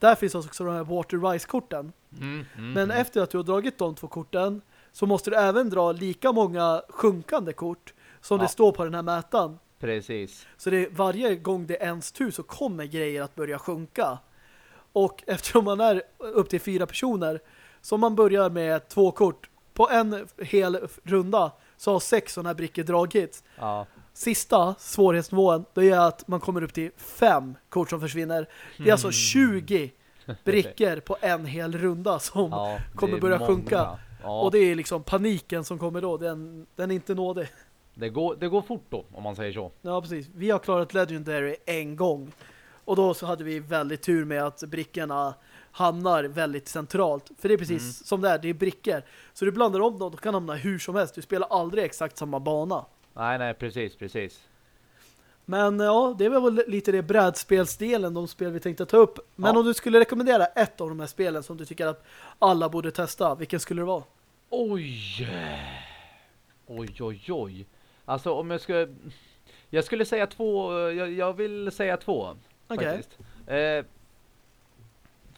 Där finns också de här Water Rise-korten. Mm, mm, Men mm. efter att du har dragit de två korten så måste du även dra lika många sjunkande kort som Ja. det står på den här mätaren. Precis. Så det varje gång det är ens tur så kommer grejer att börja sjunka. Och eftersom man är upp till fyra personer så man börjar med två kort på en hel runda så har sex sådana här brickor dragits. Ja. Sista svårighetsnivån det är att man kommer upp till fem kort som försvinner. Det är alltså 20 brickor på en hel runda som ja kommer börja många. sjunka. Ja. och det är liksom paniken som kommer då. Den, den är inte nådig. Det går, det går fort då, om man säger så. Ja, precis. Vi har klarat Legendary en gång. Och då så hade vi väldigt tur med att brickorna hamnar väldigt centralt. För det är precis Mm. som det är, det är brickor. Så du blandar om dem, de kan hamna hur som helst. Du spelar aldrig exakt samma bana. Nej, nej, precis, precis. Men ja, det var väl lite det brädspelsdelen, de spel vi tänkte ta upp. Men Ja. om du skulle rekommendera ett av de här spelen som du tycker att alla borde testa, vilken skulle det vara? Oj! Oj, oj, oj. Alltså om jag skulle... Jag skulle säga två... Jag, jag vill säga två. Okej. Faktiskt. Eh,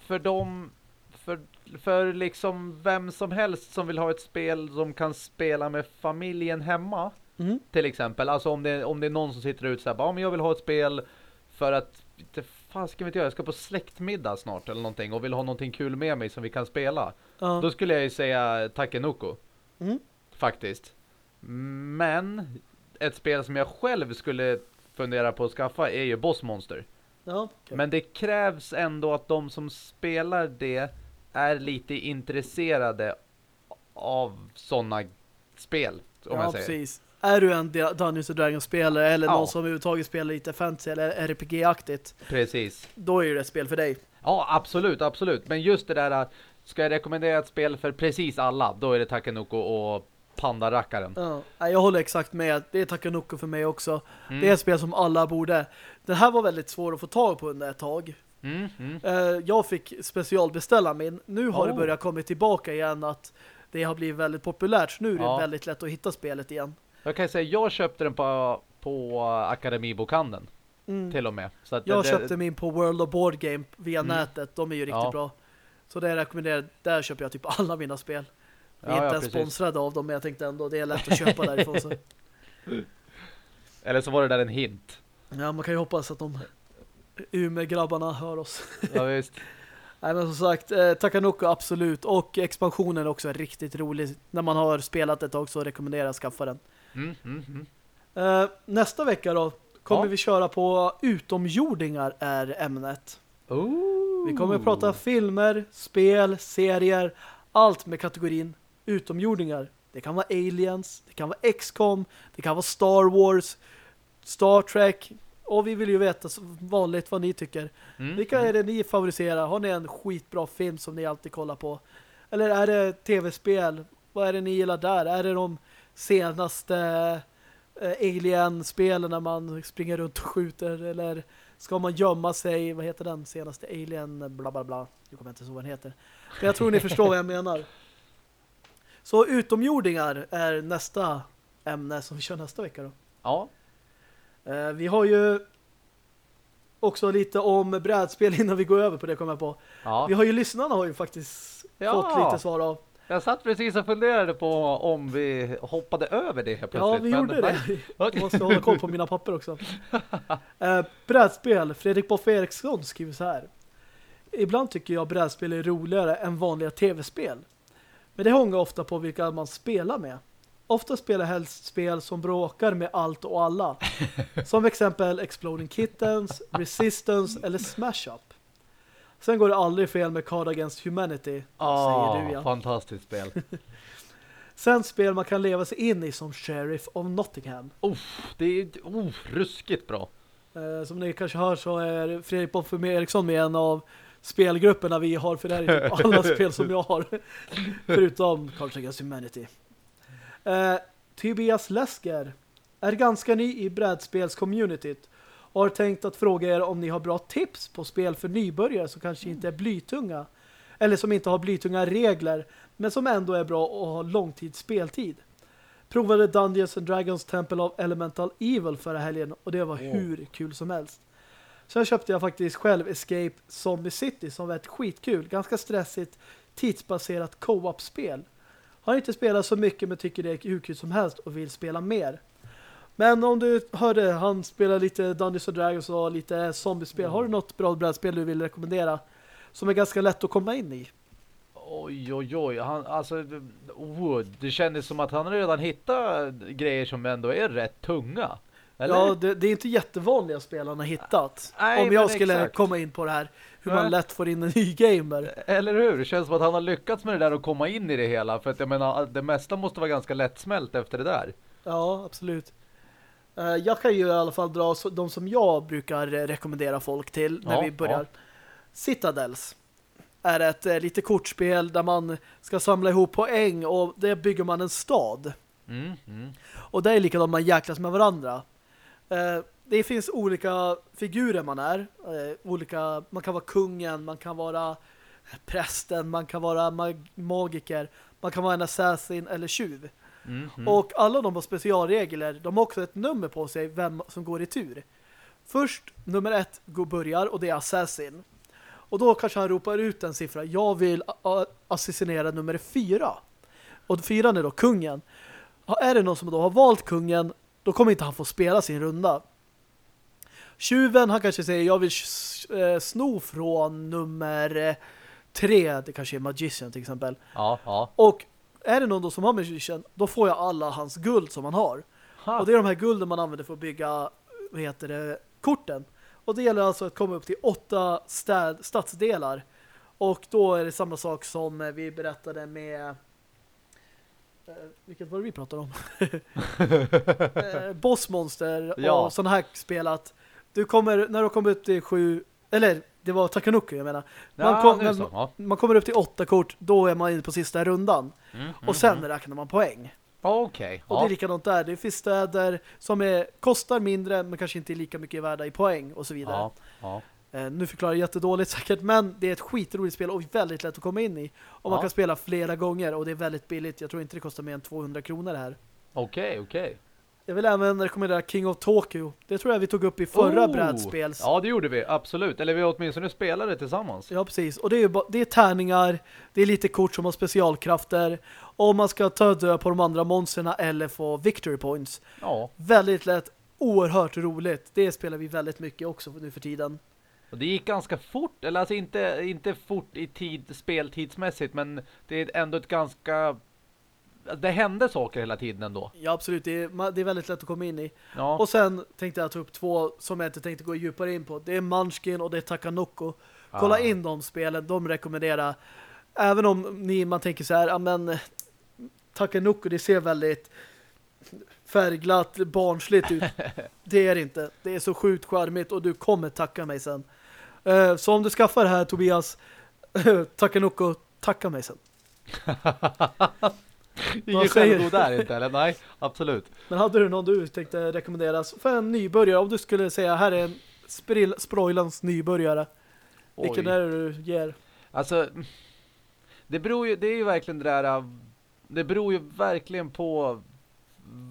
för dem... För, för liksom vem som helst som vill ha ett spel som kan spela med familjen hemma. Mm. Till exempel. Alltså om det, om det är någon som sitter ut så här, bara, "Ja, men jag vill ha ett spel för att det fan ska vi inte göra, jag ska på släktmiddag snart eller någonting och vill ha någonting kul med mig som vi kan spela. Ja. Då skulle jag ju säga Takenoko. Mm. Faktiskt. Men ett spel som jag själv skulle fundera på att skaffa är ju Boss Monster. Ja, okej. Men det krävs ändå att de som spelar det är lite intresserade av sådana spel. Om ja jag säger. precis. Är du en Dungeons Dragons-spelare eller Ja. någon som överhuvudtaget spelar lite fantasy eller RPG-aktigt, Precis. då är det ett spel för dig. Ja, absolut, absolut. Men just det där att ska jag rekommendera ett spel för precis alla, då är det Takenoko och Pandarackaren. Ja. Jag håller exakt med. Det är Takanoko för mig också. Mm. Det är ett spel som alla borde. Det här var väldigt svårt att få tag på under ett tag. Mm, mm. Eh, Jag fick specialbeställa min. Nu har det Oh. börjat komma tillbaka igen att det har blivit väldigt populärt. Så nu är det Ja. väldigt lätt att hitta spelet igen. Jag kan säga, jag köpte den på, på Akademibokhandeln Mm. till och med. Så Jag det, köpte min på World of Board Game via Mm. nätet. De är ju riktigt Ja. bra. Så det rekommenderar Där köper jag typ alla mina spel. Jag är Ja, inte ja, ens sponsrad av dem, men jag tänkte ändå det är lätt att köpa därifrån. Så. Eller så var det där en hint. Ja, man kan ju hoppas att de Umeå-grabbarna hör oss. Ja, visst. Nej, men som sagt, eh, Takanoko absolut. Och expansionen är också riktigt rolig. När man har spelat ett tag så rekommenderar jag att skaffa den. Mm, mm, mm. Eh, nästa vecka då kommer Ja. vi köra på utomjordingar är ämnet. Ooh. Vi kommer att prata filmer, spel, serier, allt med kategorin utomjordingar. Det kan vara aliens, det kan vara XCOM, det kan vara Star Wars, Star Trek. Och vi vill ju veta vanligt vad ni tycker. Mm, Vilka mm. är det ni favoriserar? Har ni en skitbra film som ni alltid kollar på? Eller är det tv-spel? Vad är det ni gillar där? Är det de senaste eh, Alien-spelen när man springer runt och skjuter? Eller ska man gömma sig? Vad heter den senaste Alien? Bla bla bla. Jag kommer inte ihåg vad den heter. Men jag tror ni förstår vad jag menar. Så utomjordingar är nästa ämne som vi kör nästa vecka då. Ja. Eh, vi har ju också lite om brädspel innan vi går över på det kommer jag på. ja. Vi har ju lyssnarna har ju faktiskt Ja. fått lite svar av. Jag satt precis och funderade på om vi hoppade över det helt plötsligt. Ja, vi men- gjorde det. nej. Jag måste hålla koll på mina papper också. Eh, brädspel. Fredrik Boffe Eriksson skriver så här. Ibland tycker jag brädspel är roligare än vanliga tv-spel. Men det hänger ofta på vilka man spelar med. Ofta spelar jag helst spel som bråkar med allt och alla. Som exempel Exploding Kittens, Resistance eller Smash Up. Sen går det aldrig fel med Card Against Humanity, Ah, säger du ja. fantastiskt spel. Sen spel man kan leva sig in i som Sheriff of Nottingham. Uff, det är oh, ruskigt bra. Eh, som ni kanske hör så är Fredrik Boffe med Eriksson med en av spelgrupperna vi har för det här är typ alla spel som jag har förutom Cards Against Humanity. Eh, Tobias Lesker är ganska ny i brädspelscommunityt och har tänkt att fråga er om ni har bra tips på spel för nybörjare som kanske inte är blytunga eller som inte har blytunga regler men som ändå är bra och har långtidsspeltid. Provade Dungeons and Dragons Temple of Elemental Evil förra helgen och det var hur kul som helst. Sen köpte jag faktiskt själv Escape Zombie City som var ett skitkul, ganska stressigt, tidsbaserat co-op-spel. Har inte spelat så mycket men tycker det är hur kul som helst och vill spela mer. Men om du hörde, han spelar lite Dungeons and Dragons och lite zombiespel. Har du något bra brädspel du vill rekommendera? Som är ganska lätt att komma in i. Oj, oj, oj. Han, alltså, oh, det kändes som att han redan hittat grejer som ändå är rätt tunga. Eller? Ja, det, det är inte jättevanliga spel han har hittat. Nej, om jag skulle exakt. komma in på det här. Hur Nej. man lätt får in en ny gamer. Eller hur? Det känns som att han har lyckats med det där och komma in i det hela. För att jag menar, det mesta måste vara ganska lättsmält efter det där. Ja, absolut. Eh, Jag kan ju i alla fall dra de som jag brukar rekommendera folk till när Ja, vi börjar. ja. Citadels är ett eh, lite kortspel där man ska samla ihop poäng och det bygger man en stad. Mm, mm. Och det är likadant man jäklas med varandra. Eh, det finns olika figurer man är. Eh, olika, man kan vara kungen, man kan vara prästen, man kan vara mag magiker, man kan vara en assassin eller tjuv. Mm, mm. Och alla de har specialregler. De har också ett nummer på sig vem som går i tur. Först, nummer ett går börjar och det är assassin. Och då kanske han ropar ut en siffra. Jag vill assassinera nummer fyra. Och fyran är då kungen. Är det någon som då har valt kungen, då kommer inte han få spela sin runda. Tjuven, han kanske säger jag vill eh, sno från nummer eh, tre. Det kanske är Magician till exempel. Ja, ja. Och är det någon då som har Magician, då får jag alla hans guld som han har. Ha. Och det är de här gulden man använder för att bygga vad heter det, korten. Och det gäller alltså att komma upp till åtta stad, stadsdelar. Och då är det samma sak som vi berättade med eh, vilket var det vi pratade om? eh, Bossmonster Ja. och sådana här spelat. Du kommer, när du kommer upp till sju, eller det var Takanuki jag menar. Man, Ja, kom, så. Ja. man kommer upp till åtta kort, då är man inne på sista rundan. Mm, Och sen räknar man poäng. Okej. Och det är Ja. likadant där. Det finns städer som är, kostar mindre men kanske inte är lika mycket värda i poäng och så vidare. Ja, ja. Eh, nu förklarar jag jättedåligt säkert, men det är ett skitroligt spel och väldigt lätt att komma in i. Och man Ja. kan spela flera gånger och det är väldigt billigt. Jag tror inte det kostar mer än 200 kronor här. Okej, okej. Jag vill även rekommendera King of Tokyo. Det tror jag vi tog upp i förra Oh! brädspels. Ja, det gjorde vi. Absolut. Eller vi åtminstone spelade tillsammans. Ja, precis. Och det är, det är tärningar, det är lite kort som har specialkrafter. Och man ska ta död på de andra monsterna eller få victory points. Ja. Väldigt lätt, oerhört roligt. Det spelar vi väldigt mycket också nu för tiden. Och det gick ganska fort, eller alltså inte, inte fort i tid, speltidsmässigt, men det är ändå ett ganska... Det hände saker hela tiden ändå. Ja, absolut. Det är, det är väldigt lätt att komma in i. Ja, Och sen tänkte jag ta upp två som jag inte tänkte gå djupare in på. Det är Munchkin och det är Takanoko. Kolla Ah. in de spelen, de rekommenderar. Även om ni, man tänker så här, men Takanoko, det ser väldigt färgglatt, barnsligt ut. Det är det inte. Det är så sjukt charmigt och du kommer tacka mig sen. Eh, Så om du skaffar det här, Tobias, Takanoko, tacka mig sen. Ingen självgod där inte, eller? Nej, absolut. Men hade du någon du tänkte rekommenderas för en nybörjare? Om du skulle säga, här är en Sproilans nybörjare. Vilken Oj. är det du ger? Alltså, det beror ju, det är ju verkligen det där, äh, det beror ju verkligen på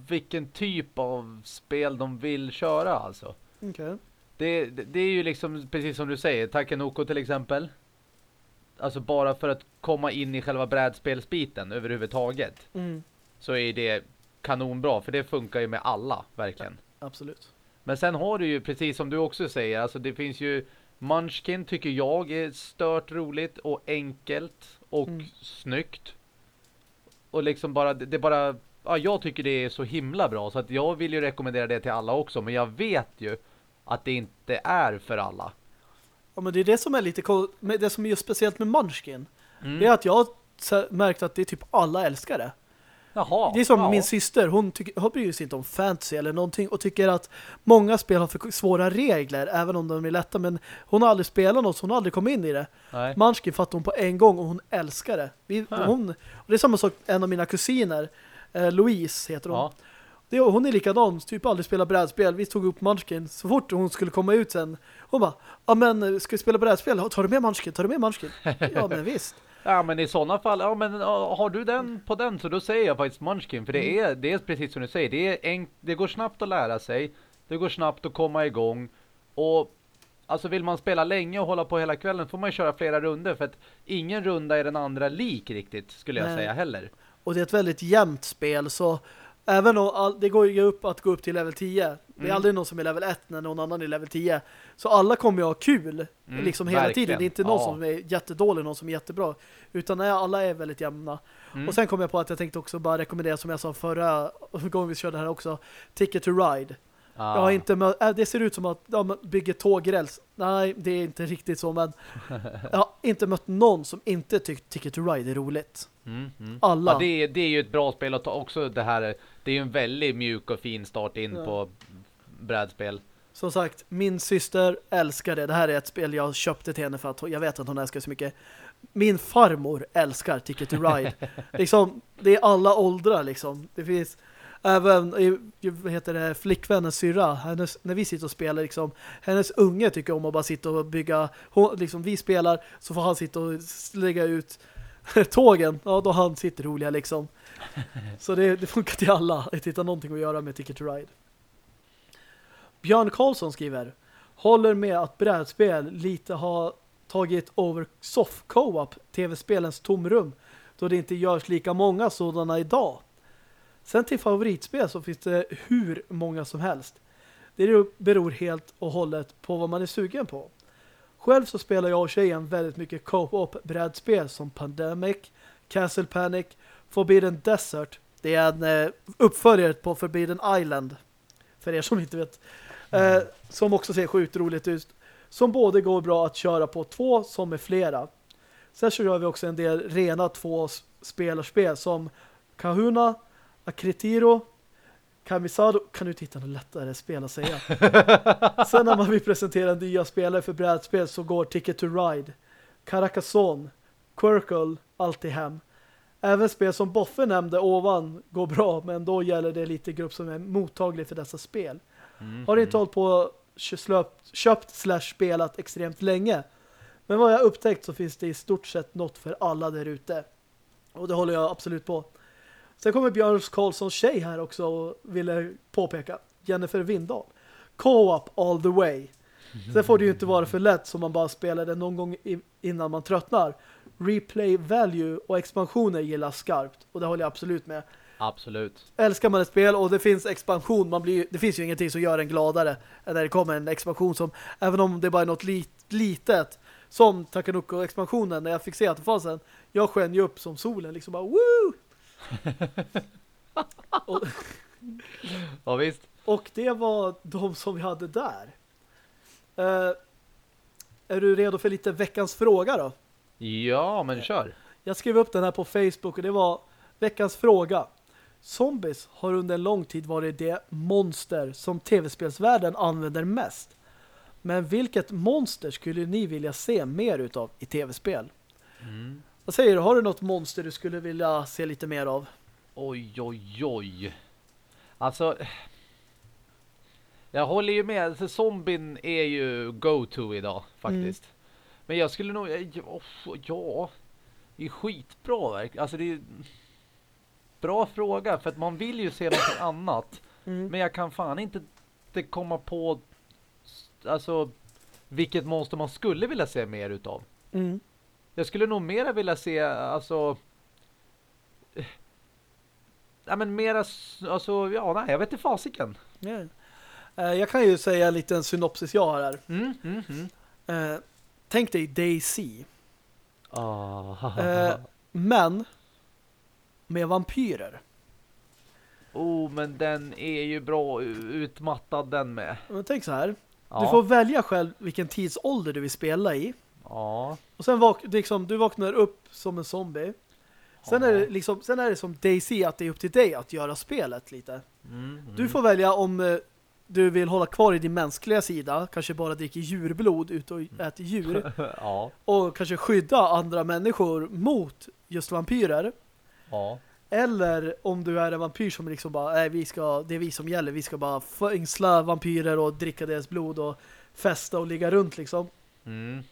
vilken typ av spel de vill köra alltså. Okej. Det, det, det är ju liksom, precis som du säger, Takenoko till exempel. Alltså bara för att komma in i själva brädspelsbiten överhuvudtaget. Mm, Så är det kanonbra, för det funkar ju med alla, verkligen. absolut. Men sen har du ju, precis som du också säger, alltså det finns ju Munchkin tycker jag är stört roligt och enkelt och Mm. snyggt. Och liksom bara, det bara, ja jag tycker det är så himla bra så att jag vill ju rekommendera det till alla också, men jag vet ju att det inte är för alla. Ja, men det är det som är lite det som är just speciellt med Munchkin. Mm. Det är att jag har märkt att det är typ alla älskar det. Jaha. Det är som ja. min syster, hon, tycker, hon bryr sig inte om fantasy eller någonting och tycker att många spel har för svåra regler, även om de är lätta, men hon har aldrig spelat något, så hon har aldrig kommit in i det. Nej. Munchkin fattar hon på en gång och hon älskar det. Vi, hon, och det är samma sak, en av mina kusiner, eh, Louise heter hon. Ja. Det, hon är likadan, typ aldrig spelat brädspel. Vi tog upp Munchkin så fort hon skulle komma ut sen. Hon bara, ja men ska vi spela brädspel? Tar du med Munchkin? Tar du med Munchkin? ja men visst. Ja men i sådana fall, ja men har du den på den så då säger jag faktiskt Munchkin för det är, det är precis som du säger, det, är en, det går snabbt att lära sig, det går snabbt att komma igång och alltså vill man spela länge och hålla på hela kvällen får man ju köra flera runder för att ingen runda är den andra lik riktigt skulle jag Nej. säga heller. Och det är ett väldigt jämnt spel så även om all, det går ju upp att gå upp till level 10. Det är Mm. aldrig någon som är level 1 när någon annan är level 10. Så alla kommer ju ha kul Mm, liksom hela verkligen. tiden. Det är inte någon Ja. som är jättedålig, någon som är jättebra. Utan alla är väldigt jämna. Mm. Och sen kom jag på att jag tänkte också bara rekommendera som jag sa förra gången vi körde här också Ticket to Ride. Ah. Jag har inte mö- äh, det ser ut som att de bygger tågräls. Nej, det är inte riktigt så, men jag har inte mött någon som inte tyckt Ticket to Ride är roligt. Mm, mm. Alla. Ja, det, är, det är ju ett bra spel att ta också det här, det är ju en väldigt mjuk och fin start in Ja. på brädspel. Som sagt, min syster älskar det. Det här är ett spel jag köpte till henne för att jag vet att hon älskar så mycket. min farmor älskar Ticket to Ride. liksom, det är alla åldrar liksom. Det finns även vad heter det, flickvännens syrra, hennes, när vi sitter och spelar liksom, hennes unge tycker om att bara sitta och bygga hon, liksom vi spelar så får han sitta och lägga ut tågen, ja då han sitter roliga liksom. Så det, det funkar till alla att hitta någonting att göra med Ticket to Ride. Björn Karlsson skriver Håller med att brädspel lite har tagit over soft co-op tv-spelens tomrum då det inte görs lika många sådana idag. Sen till favoritspel så finns det hur många som helst. Det beror helt och hållet på vad man är sugen på. Själv så spelar jag och tjejen väldigt mycket co-op brädspel som Pandemic, Castle Panic, Forbidden Desert. Det är en eh, uppföljare på Forbidden Island. För er som inte vet. Mm. Eh, som också ser sjukt roligt ut. Som både går bra att köra på två som är flera. Sen så gör vi också en del rena två spelarspel som Kahuna, Akritiro, Kamisado kan du titta något lättare spel att säga. Sen när man vill presentera nya spelare för brädspel så går Ticket to Ride, Carcassonne, Quirkle alltid hem. Även spel som Boffe nämnde ovan går bra, men då gäller det lite grupp som är mottaglig för dessa spel. Mm, Har inte mm. hållit på köpt, köpt slash spelat extremt länge. Men vad jag upptäckt så finns det i stort sett något för alla där ute. Och det håller jag absolut på. Sen kommer Björns Karlsson tjej här också och ville påpeka. Jennifer Windahl. Co-op all the way. Sen får det ju inte vara för lätt som man bara spelar det någon gång innan man tröttnar. Replay value och expansioner gillar skarpt. Och det håller jag absolut med. Absolut. Älskar man ett spel och det finns expansion, man blir, det finns ju ingenting som gör en gladare än när det kommer en expansion som, även om det bara är något lit, litet, som Takanoko-expansionen, när jag fick se att det fanns en, jag sken ju upp som solen, liksom bara, woo! Och, ja, visst. Och det var de som vi hade där. Uh, är du redo för lite veckans fråga då? Ja, men kör. Jag skrev upp den här på Facebook och det var veckans fråga. Zombies har under en lång tid varit det monster som tv-spelsvärlden använder mest. Men vilket monster skulle ni vilja se mer utav i tv-spel? Mm. Vad säger du? Har du något monster du skulle vilja se lite mer av? Oj, oj, oj. Alltså... Jag håller ju med. Alltså, zombien är ju go-to idag, faktiskt. Mm. Men jag skulle nog... Ja, ja det är skitbra verkligen. Alltså det är... Bra fråga, för att man vill ju se något annat. Mm. Men jag kan fan inte, inte komma på... Alltså... Vilket monster man skulle vilja se mer utav. Mm. Jag skulle nog mera vilja se, alltså... Ja, men mera, alltså, ja, nej, jag vet inte fasiken. Yeah. Uh, jag kan ju säga en liten synopsis jag har här. Mm, mm, mm. Uh, tänk dig Daisy. Oh. Uh, men med vampyrer. Oh, men den är ju bra utmattad den med. Men tänk så här. Ja. Du får välja själv vilken tidsålder du vill spela i. Ja. Och sen vak liksom, du vaknar upp som en zombie. Sen är, det liksom, sen är det som Daisy att det är upp till dig att göra spelet lite. Mm, mm. Du får välja om eh, du vill hålla kvar i din mänskliga sida, kanske bara dricker djurblod ut och äter djur. ja. Och kanske skydda andra människor mot just vampyrer. Ja. Eller om du är en vampyr som liksom bara, nej, vi ska, det är vi som gäller. Vi ska bara fängsla vampyrer och dricka deras blod och festa och ligga runt liksom. Mm.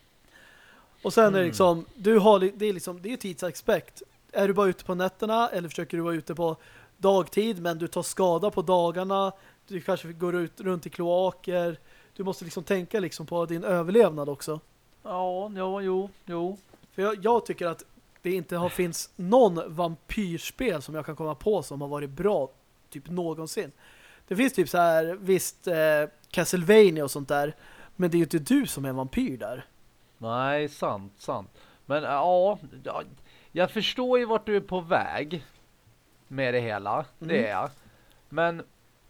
Och sen är det mm. liksom, du har, det är liksom, det är tidsaspekt. Är du bara ute på nätterna eller försöker du vara ute på dagtid men du tar skada på dagarna, du kanske går ut runt i kloaker. Du måste liksom tänka liksom på din överlevnad också. Ja, ja, jo, jo. För jag, jag tycker att det inte har finns någon vampyrspel som jag kan komma på som har varit bra typ någonsin. Det finns typ så här visst eh, Castlevania och sånt där men det är ju inte du som är en vampyr där. Nej, sant, sant. Men ja, jag förstår ju vart du är på väg med det hela. Mm. Det är jag. Men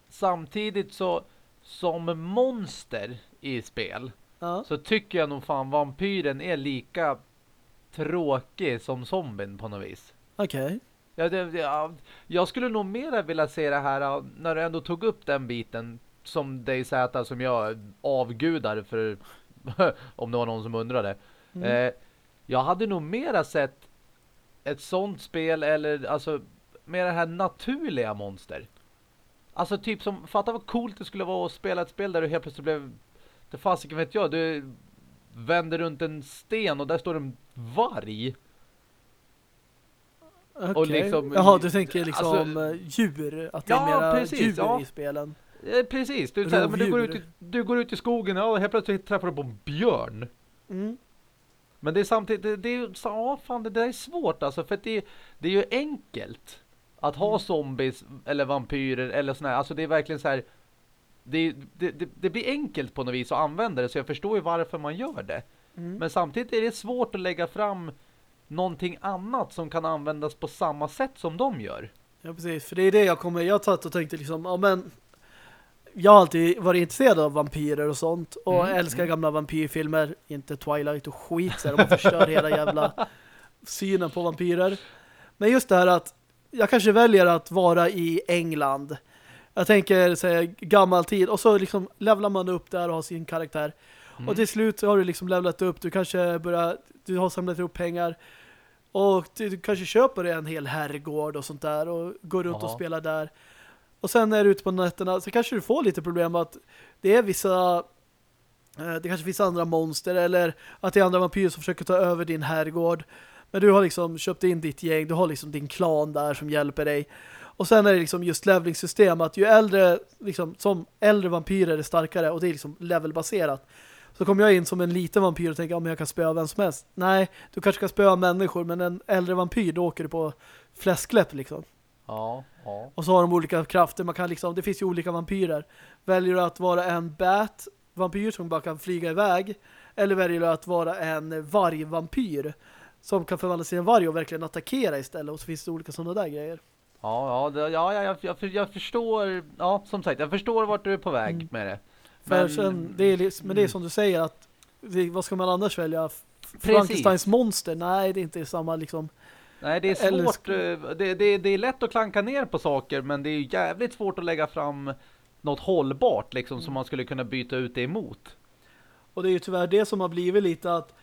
samtidigt så som monster i spel ja. så tycker jag nog fan vampyren är lika tråkig som zombien på något vis. Okej. Okay. Ja, det, ja, jag skulle nog mera vilja se det här när du ändå tog upp den biten som DayZ som jag avgudar för om det var någon som undrade. Mm. Eh, Jag hade nog mera sett ett sånt spel eller alltså med det här naturliga monster. Alltså typ som, fatta vad coolt det skulle vara att spela ett spel där du helt plötsligt blev, det fasiken vet jag, du vänder runt en sten och där står en varg. Okay. Och liksom, Jaha, du tänker liksom alltså, djur, att det är ja, mera precis, djur ja. i spelen. Eh, precis, du, såhär, men du, går ut i, du går ut i skogen och helt plötsligt träffar du på en björn. Mm. Men det är samtidigt, det, det är så, ja fan det där är svårt alltså, för att det, det är ju enkelt att ha Mm. zombies eller vampyrer eller sådär, alltså det är verkligen så här. Det, det, det, det blir enkelt på något vis att använda det, så jag förstår ju varför man gör det. Mm. Men samtidigt är det svårt att lägga fram någonting annat som kan användas på samma sätt som de gör. Ja, precis. För det är det jag kommer... Jag har tagit och tänkte liksom, ja men... Jag har alltid varit intresserad av vampyrer och sånt. Och Mm, älskar gamla vampyrfilmer. Inte Twilight och skit. Så de förstör hela jävla synen på vampyrer. Men just det här att jag kanske väljer att vara i England. Jag tänker säga gammal tid. Och så liksom levlar man upp där och har sin karaktär. Mm. Och till slut har du liksom levlat upp. Du kanske börjar... Du har samlat ihop pengar. Och du, du kanske köper en hel herrgård och sånt där. Och går runt och Jaha. spelar där. Och sen är du ute på nätterna så kanske du får lite problem att det är vissa... Eh, det kanske finns andra monster eller att det är andra vampyrer som försöker ta över din herrgård. Men du har liksom köpt in ditt gäng, du har liksom din klan där som hjälper dig. Och sen är det liksom just levelingssystem att ju äldre, liksom som äldre vampyrer är starkare och det är liksom levelbaserat. Så kommer jag in som en liten vampyr och tänker om jag kan spöa vem som helst. Nej, du kanske kan spöa människor men en äldre vampyr då åker du på fläskläpp liksom. Ja, ja. Och så har de olika krafter. Man kan liksom, det finns ju olika vampyrer. Väljer du att vara en bat vampyr som bara kan flyga iväg eller väljer du att vara en vargvampyr som kan förvandla sig i en varg och verkligen attackera istället och så finns det olika sådana där grejer. Ja, ja, ja, ja jag, jag, jag förstår, ja, som sagt, jag förstår vart du är på väg Mm. med det. Men- sen, det är, men det är som du säger att det, vad ska man annars välja? Frankensteins monster? Nej, det är inte samma liksom. Nej, det är Eller svårt. eh, Det, det, det är lätt att klanka ner på saker, men det är jävligt svårt att lägga fram något hållbart liksom som man skulle kunna byta ut det emot. Och det är ju tyvärr det som har blivit lite att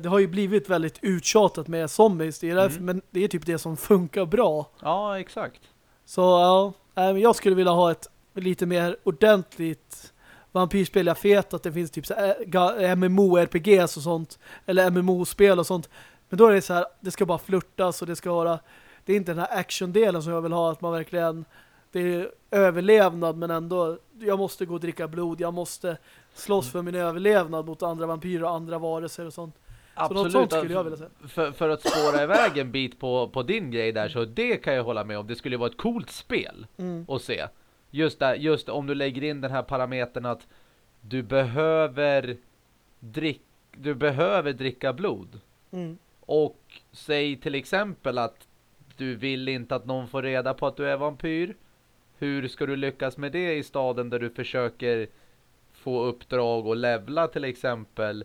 det har ju blivit väldigt uttjatat med zombies. Det är därför, Mm. Men det är typ det som funkar bra. Ja, exakt. Så ja, jag skulle vilja ha ett lite mer ordentligt vampyrspel. Jag vet att det finns typ ga- MMO-RPGs och sånt. Eller MMO-spel och sånt. Men då är det så här, det ska bara flirtas och det ska vara det är inte den här action-delen som jag vill ha. Att man verkligen det är överlevnad men ändå jag måste gå och dricka blod. Jag måste slåss för min överlevnad mot andra vampyrer och andra varelser och sånt. Så något sånt skulle jag vilja säga. För, för att spåra iväg en bit på, på din grej där så det kan jag hålla med om. Det skulle vara ett coolt spel Mm. att se. Just, där, just om du lägger in den här parametern att du behöver drick, du behöver dricka blod. Mm. Och säg till exempel att du vill inte att någon får reda på att du är vampyr. Hur ska du lyckas med det i staden där du försöker få uppdrag och levla till exempel?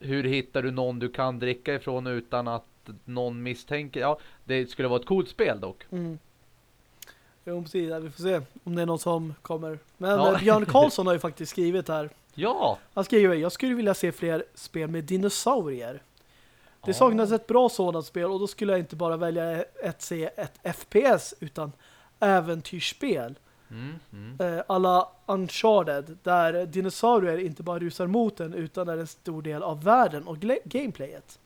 Hur hittar du någon du kan dricka ifrån utan att någon misstänker? Ja, det skulle vara ett coolt spel dock. Mm. Jo, precis. Ja, Vi får se om det är någon som kommer. Men Ja. eh, Björn Karlsson har ju faktiskt skrivit här. Ja! Han skriver, jag skulle vilja se fler spel med dinosaurier. Det Ja. saknas ett bra sådant spel och då skulle jag inte bara välja ett, se ett FPS utan äventyrsspel. Mm, mm. Eh, alla Uncharted där dinosaurier inte bara rusar mot en utan är en stor del av världen och gameplayet.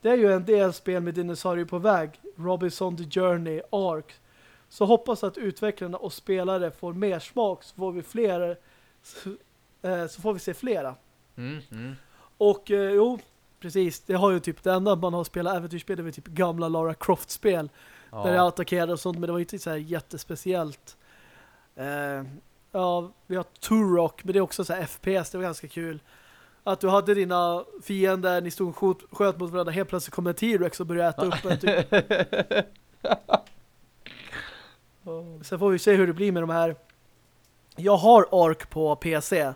Det är ju en del spel med dinosaurier på väg. Robinson The Journey, Ark. Så hoppas att utvecklarna och spelare får mer smak så får vi fler så, eh, så får vi se flera. Mm, mm. Och eh, jo, precis. Det har ju typ det enda man har spelat äventyrsspel det var typ gamla Lara Croft-spel. Där jag Ja. attackerade och sånt, men det var ju inte så här jättespeciellt. Eh, ja, vi har Turok, men det är också så här FPS, det var ganska kul. Att du hade dina fiender, ni stod och skjut, sköt mot varandra, helt plötsligt kom en T-Rex och började äta upp en typ. Sen får vi se hur det blir med de här. Jag har Ark på PC,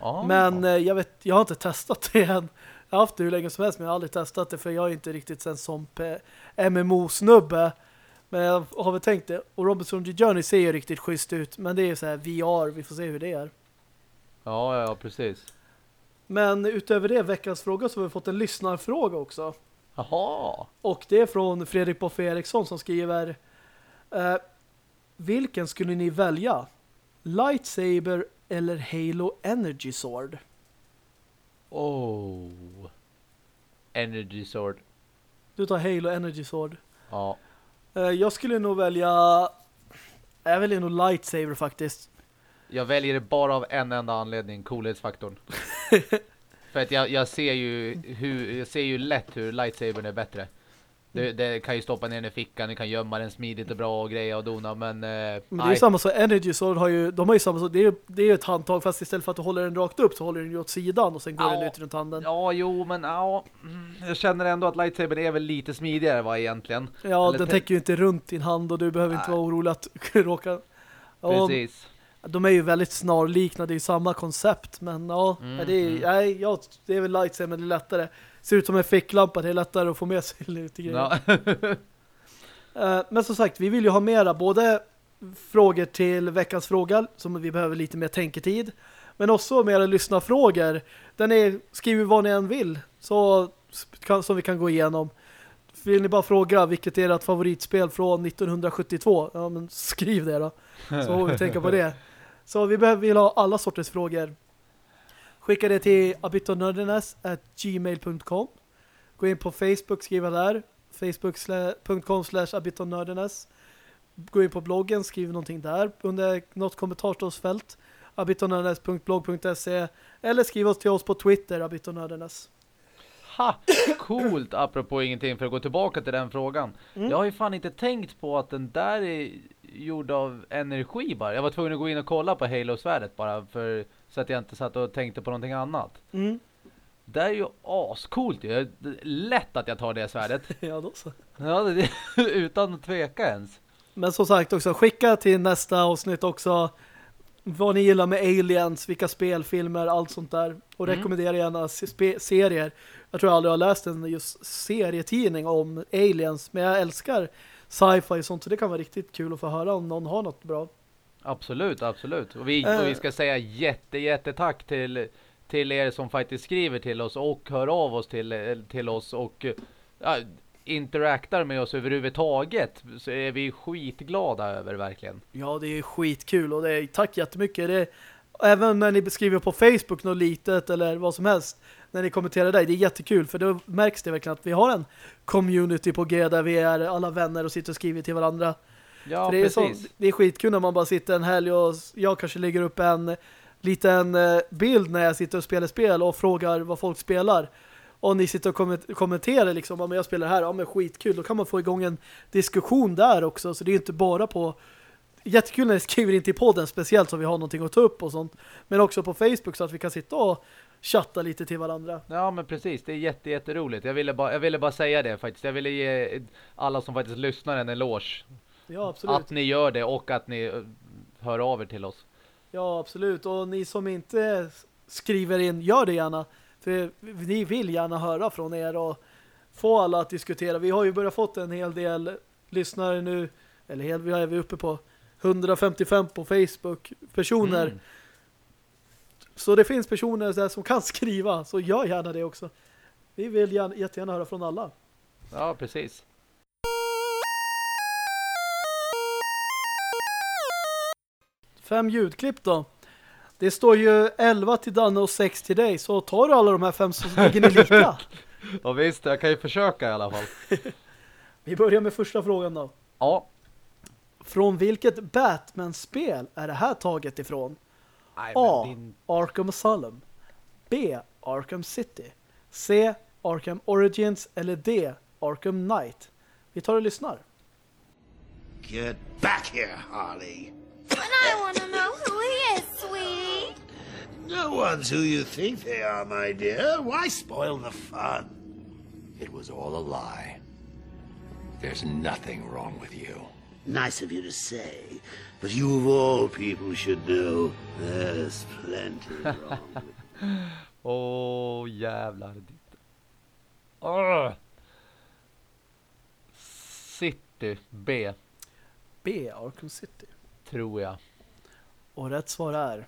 Ja. men eh, jag vet, jag har inte testat det än. Jag har haft det hur länge som helst, men jag har aldrig testat det för jag är inte riktigt sen som MMO-snubbe. Men jag har väl tänkt det. Och Robinson The Journey ser ju riktigt schysst ut, men det är så här VR, vi får se hur det är. Ja, ja, ja, precis. Men utöver det, veckans fråga, så har vi fått en lyssnarfråga också. Jaha. Och det är från Fredrik Boffe Eriksson som skriver eh, Vilken skulle ni välja? Lightsaber eller Halo Energy Sword? Oh. Energy Sword. Du tar Halo Energy Sword. Ja. Eh, jag skulle nog välja... Jag väljer nog Lightsaber faktiskt. Jag väljer det bara av en enda anledning, coolhetsfaktorn. För att jag, jag ser ju hur jag ser ju lätt hur lightsabern är bättre. Det, det kan ju stoppa ner den i fickan, du kan gömma den smidigt och bra och greja och dona, men, eh, Men det är ju samma så Energy Sword har ju, de har ju samma så, det är ju det är ju ett handtag fast istället för att du håller den rakt upp så håller den ju åt sidan och sen går Ja. den ut runt handen. Ja, jo, men ja, mm, jag känner ändå att lightsabern är väl lite smidigare va egentligen. Ja, Eller den täcker ju inte runt din hand och du behöver inte Nej. vara orolig att råka... Ja, Precis. de är ju väldigt snarliknande, det är ju samma koncept, men ja, Mm, det, är, mm. nej, ja, det är väl lightsaber, men det är lättare. Ser ut som en ficklampa, det är lättare att få med sig lite grejer. Ja. Eh, Men som sagt, vi vill ju ha mera både frågor till veckans fråga som vi behöver lite mer tänketid. Men också mera lyssna-frågor. Där ni skriver vad ni än vill så kan, som vi kan gå igenom. Vill ni bara fråga vilket är ert favoritspel från 1972? Ja, men skriv det då. Så får vi tänka på det. Så vi behöver vill ha alla sorters frågor. Skicka det till abitonördenes@gmail.com. Gå in på Facebook, skriva där facebook.com slash abitonnördenes Gå in på bloggen, skriv någonting där under något kommentarsfält abitonnördenes.blog.se eller skriv oss till oss på Twitter abitonnördenes Ha! Coolt, apropå ingenting för att gå tillbaka till den frågan. Mm. Jag har ju fan inte tänkt på att den där är gjord av energi bara. Jag var tvungen att gå in och kolla på Halo-svärdet bara för så att jag inte satt och tänkte på någonting annat. mm. Det är ju ascoolt ju. Lätt att jag tar det svärdet. Ja, då så. Ja, det, utan att tveka ens. Men som sagt också, skicka till nästa avsnitt också vad ni gillar med aliens, vilka spelfilmer, allt sånt där. Och Mm. rekommendera gärna serier. Jag tror jag aldrig har läst en just serietidning om aliens, men jag älskar sci-fi och sånt, så det kan vara riktigt kul att få höra om någon har något bra. Absolut, absolut. Och vi, Eh. och vi ska säga jätte, jätte tack till, till er som faktiskt skriver till oss och hör av oss till, till oss och ja, interaktar med oss överhuvudtaget. Så är vi skitglada över verkligen. Ja, det är skitkul och det är tack jättemycket. Det är, även när ni beskriver på Facebook något litet eller vad som helst, när ni kommenterar där, det är jättekul för då märks det verkligen att vi har en community på G där vi är alla vänner och sitter och skriver till varandra. Ja, För det, är så, precis. det är skitkul när man bara sitter en helg och jag kanske lägger upp en liten eh, bild när jag sitter och spelar spel och frågar vad folk spelar. Och ni sitter och komment- kommenterar liksom, ja men jag spelar här, ja men skitkul. Då kan man få igång en diskussion där också. Så det är inte bara på jättekul när ni skriver in till podden, speciellt så vi har någonting att ta upp och sånt. Men också på Facebook så att vi kan sitta och chatta lite till varandra. Ja men precis, det är jätte, jätteroligt. Jag ville, bara, jag ville bara säga det faktiskt. Jag ville ge alla som faktiskt lyssnar en eloge. Ja, absolut. Att ni gör det och att ni eh, hör av er till oss. Ja, absolut. Och ni som inte skriver in, gör det gärna. För vi vill gärna höra från er och få alla att diskutera. Vi har ju börjat fått en hel del lyssnare nu. Eller hel, vi är vi uppe på 155 på Facebook personer. Mm. Så det finns personer där som kan skriva. Så gör gärna det också. Vi vill gärna, jättegärna höra från alla. Ja, precis. Fem ljudklipp då. Det står ju 11 till Danne och 6 till dig. Så tar du alla de här fem så ligger ni lika. Ja visst, jag kan ju försöka i alla fall. Vi börjar med första frågan då. Ja. Från vilket Batman-spel är det här taget ifrån? Nej, A. din... Arkham Asylum B. Arkham City C. Arkham Origins eller D. Arkham Knight Vi tar och lyssnar. Get back here, Harley. But I want to know who he is, sweetie. No one's who you think they are, my dear. Why spoil the fun? It was all a lie. There's nothing wrong with you. Nice of you to say, but you of all people should know there's plenty wrong. Åh, oh, jävlar. Åh. City B, B. Arkham City tror jag. Och rätt svar är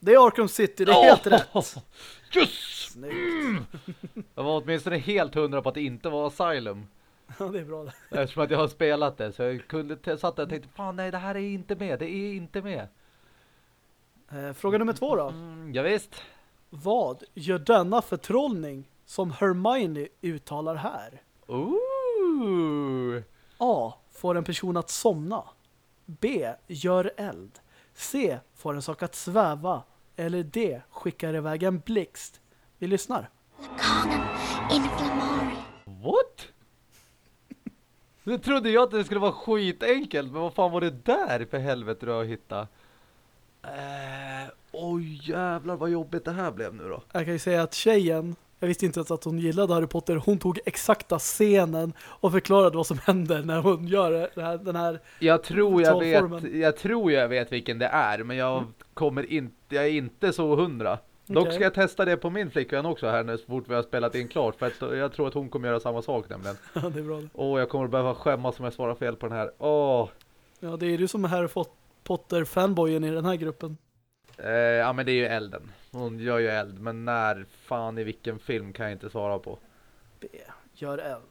Det är Arkham City, det är helt rätt. Yes! Snyggt. Jag var åtminstone helt hundra på att det inte var Asylum. Ja, det är bra det. Eftersom att jag har spelat det. Så jag kunde satt där och tänkte, fan nej det här är inte med. Det är inte med. Eh, fråga nummer två då. Mm, ja, visst. Vad gör denna förtrollning som Hermione uttalar här? Ooh. A. Får en person att somna. B. Gör eld. C. Får en sak att sväva. Eller D. Skickar iväg en blixt. Vi lyssnar. What? Nu trodde jag att det skulle vara skitenkelt, men vad fan var det där för helvete du har hittat? Eh, oj jävlar vad jobbigt det här blev nu då. Jag kan ju säga att tjejen, jag visste inte ens att hon gillade Harry Potter, hon tog exakta scenen och förklarade vad som händer när hon gör här, den här Jag tror jag vet, jag tror jag vet vilken det är, men jag kommer inte, jag är inte så hundra. Dock ska jag testa det på min flickvän också här nu så fort vi har spelat in klart, för att jag tror att hon kommer göra samma sak nämligen. Ja, det är bra. Åh, jag kommer behöva skämmas om jag svarar fel på den här. Åh. Ja, det är du som är Harry Potter-fanboyen i den här gruppen. Eh, ja men det är ju elden. Hon gör ju eld, men när fan i vilken film kan jag inte svara på. B. Gör eld.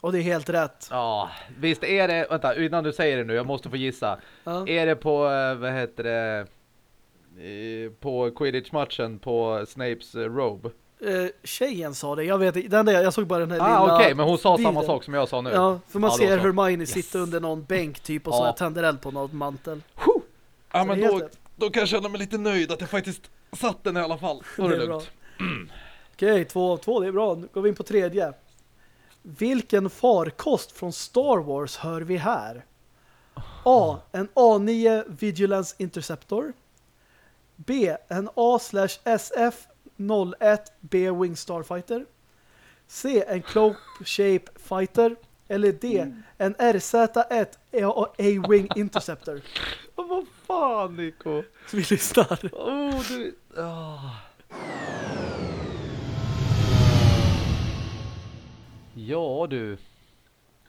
Och det är helt rätt. Ja, visst är det, vänta innan du säger det nu, jag måste få gissa. Ja. Är det på, eh, vad heter det, eh, på Quidditch-matchen på Snapes eh, robe? Eh, tjejen sa det, jag vet inte, den där, jag såg bara den här Ah lilla okej, men hon sa samma bilden. sak som jag sa nu. Ja, för man Ja, ser så. Hermione Yes. sitta under någon bänk typ och så Ja. tänder eld på något mantel. Ja Så men då, helt. Då kan jag känna mig lite nöjd att jag faktiskt satt den i alla fall. Då är det, Det är lugnt. Okej, två av två, det är bra. Nu går vi in på tredje. Vilken farkost från Star Wars hör vi här? A. En A9 Vigilance Interceptor. B. En A/SF 01 B Wing Starfighter. C. En Cloak Shape Fighter. Eller D. En RZ1 A- A-Wing Interceptor. Vad fan Nico? Vi lyssnar. Oh, du... ah. Ja du.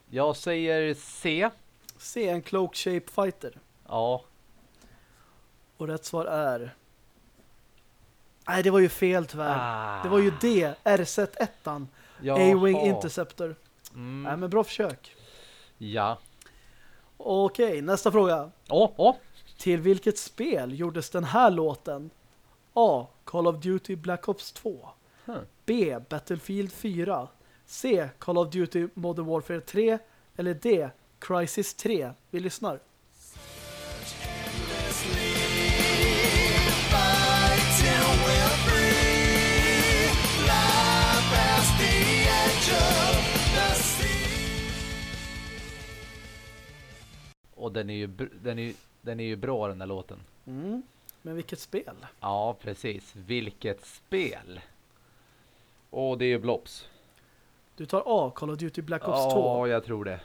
Jag säger C. C. En Cloak Shape Fighter. Ja. Och rätt svar är... Nej, det var ju fel tyvärr. Ah. Det var ju D, RZ1. Jaha. A-Wing Interceptor. Mm. Nej, men bra försök. Ja. Okej, nästa fråga. Åh, åh. Till vilket spel gjordes den här låten? A. Call of Duty Black Ops 2. Hmm. B. Battlefield 4. C. Call of Duty Modern Warfare 3. Eller D. Crisis 3. Vi lyssnar. Och den är ju, den är, den är ju bra den där låten. Mm. Men vilket spel? Ja, precis. Vilket spel. Och det är ju Blops. Du tar A. Call of Duty Black Ops 2. Ja, jag tror det.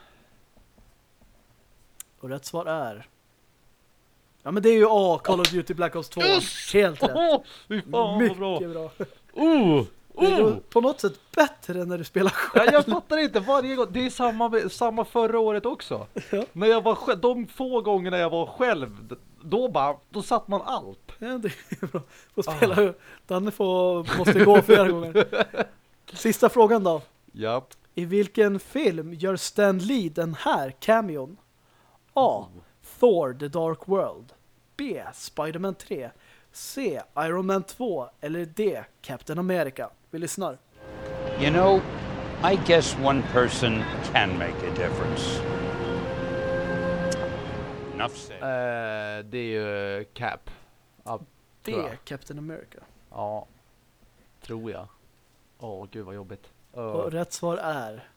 Och rätt svar är... Ja, men det är ju A. Call of Duty Black Ops 2. Helt rätt. Fy fan Mycket bra. bra. Oh, oh. på något sätt bättre när du spelar Ja, själv. jag fattar inte varje gång. Det är samma, samma förra året också. Ja. När jag var de få gångerna jag var själv, då bara, då satt man allt. Ja, det är bra. Får spela. Danne får, måste gå flera gånger. Sista frågan då. Ja. I vilken film gör Stan Lee den här cameon? A. Thor The Dark World. B. Spider-Man 3. C. Iron Man 2. Eller D. Captain America. Vi lyssnar. You know, I guess one person can make a difference. Enough said. Eh, det är ju Cap. Ja, D. tror jag. Captain America. Ja, tror jag. Åh, gud vad jobbigt. Uh. Och rätt svar är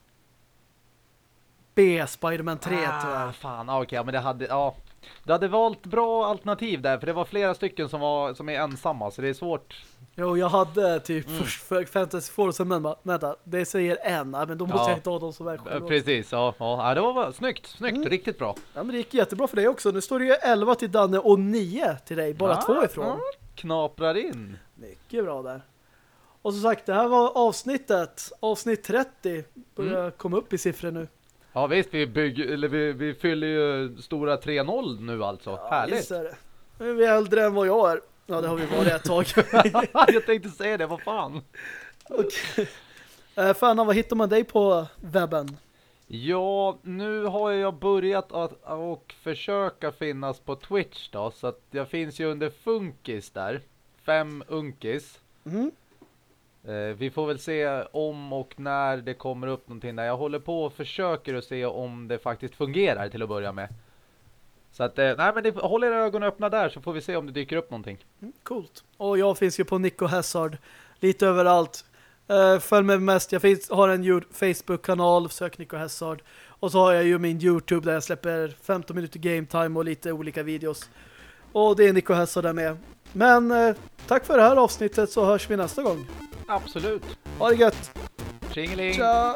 B. Spider-Man 3 ah, tyvärr. fan, ah, okej, ja, men det hade, ja. Du hade valt bra alternativ där, för det var flera stycken som var som är ensamma, så det är svårt. Jo, jag hade typ Mm. först för Fantasy Four sen men bara, vänta, det säger en. Men då måste Ja. jag inte ha dem som är själva. Precis, ja, ja. det var snyggt, snyggt, Mm. riktigt bra. Ja, men det gick jättebra för dig också. Nu står det ju 11 till Danne och 9 till dig. Bara Ja, två ifrån. ja, knaprar in. Mycket bra där. Och som sagt, det här var avsnittet. Avsnitt 30 börjar Mm. komma upp i siffror nu. Ja visst, vi, bygger, eller vi, vi fyller ju stora 3-0 nu alltså. Härligt. Är det. Nu är vi äldre än vad jag är. Ja, det har vi varit ett tag. jag tänkte säga det, vad fan? Okej. Eh, Fanna, vad hittar man dig på webben? Ja, nu har jag börjat att och försöka finnas på Twitch då, så att jag finns ju under Funkis där. Fem Unkis. Mhm. Eh, vi får väl se om och när det kommer upp någonting där. Jag håller på och försöker att se om det faktiskt fungerar till att börja med. Så att, eh, nej men det, håll era ögon öppna där så får vi se om det dyker upp någonting. Mm, coolt. Och jag finns ju på Nico Hazard lite överallt. Uh, följ med mest. Jag finns, har en Facebook-kanal, sök Nico Hazard. Och så har jag ju min YouTube där jag släpper 15 minuter game time och lite olika videos. Och det är Nico Hazard där med. Men eh, tack för det här avsnittet så hörs vi nästa gång. Absolut. Ha det gött! Tjingeling! Tja!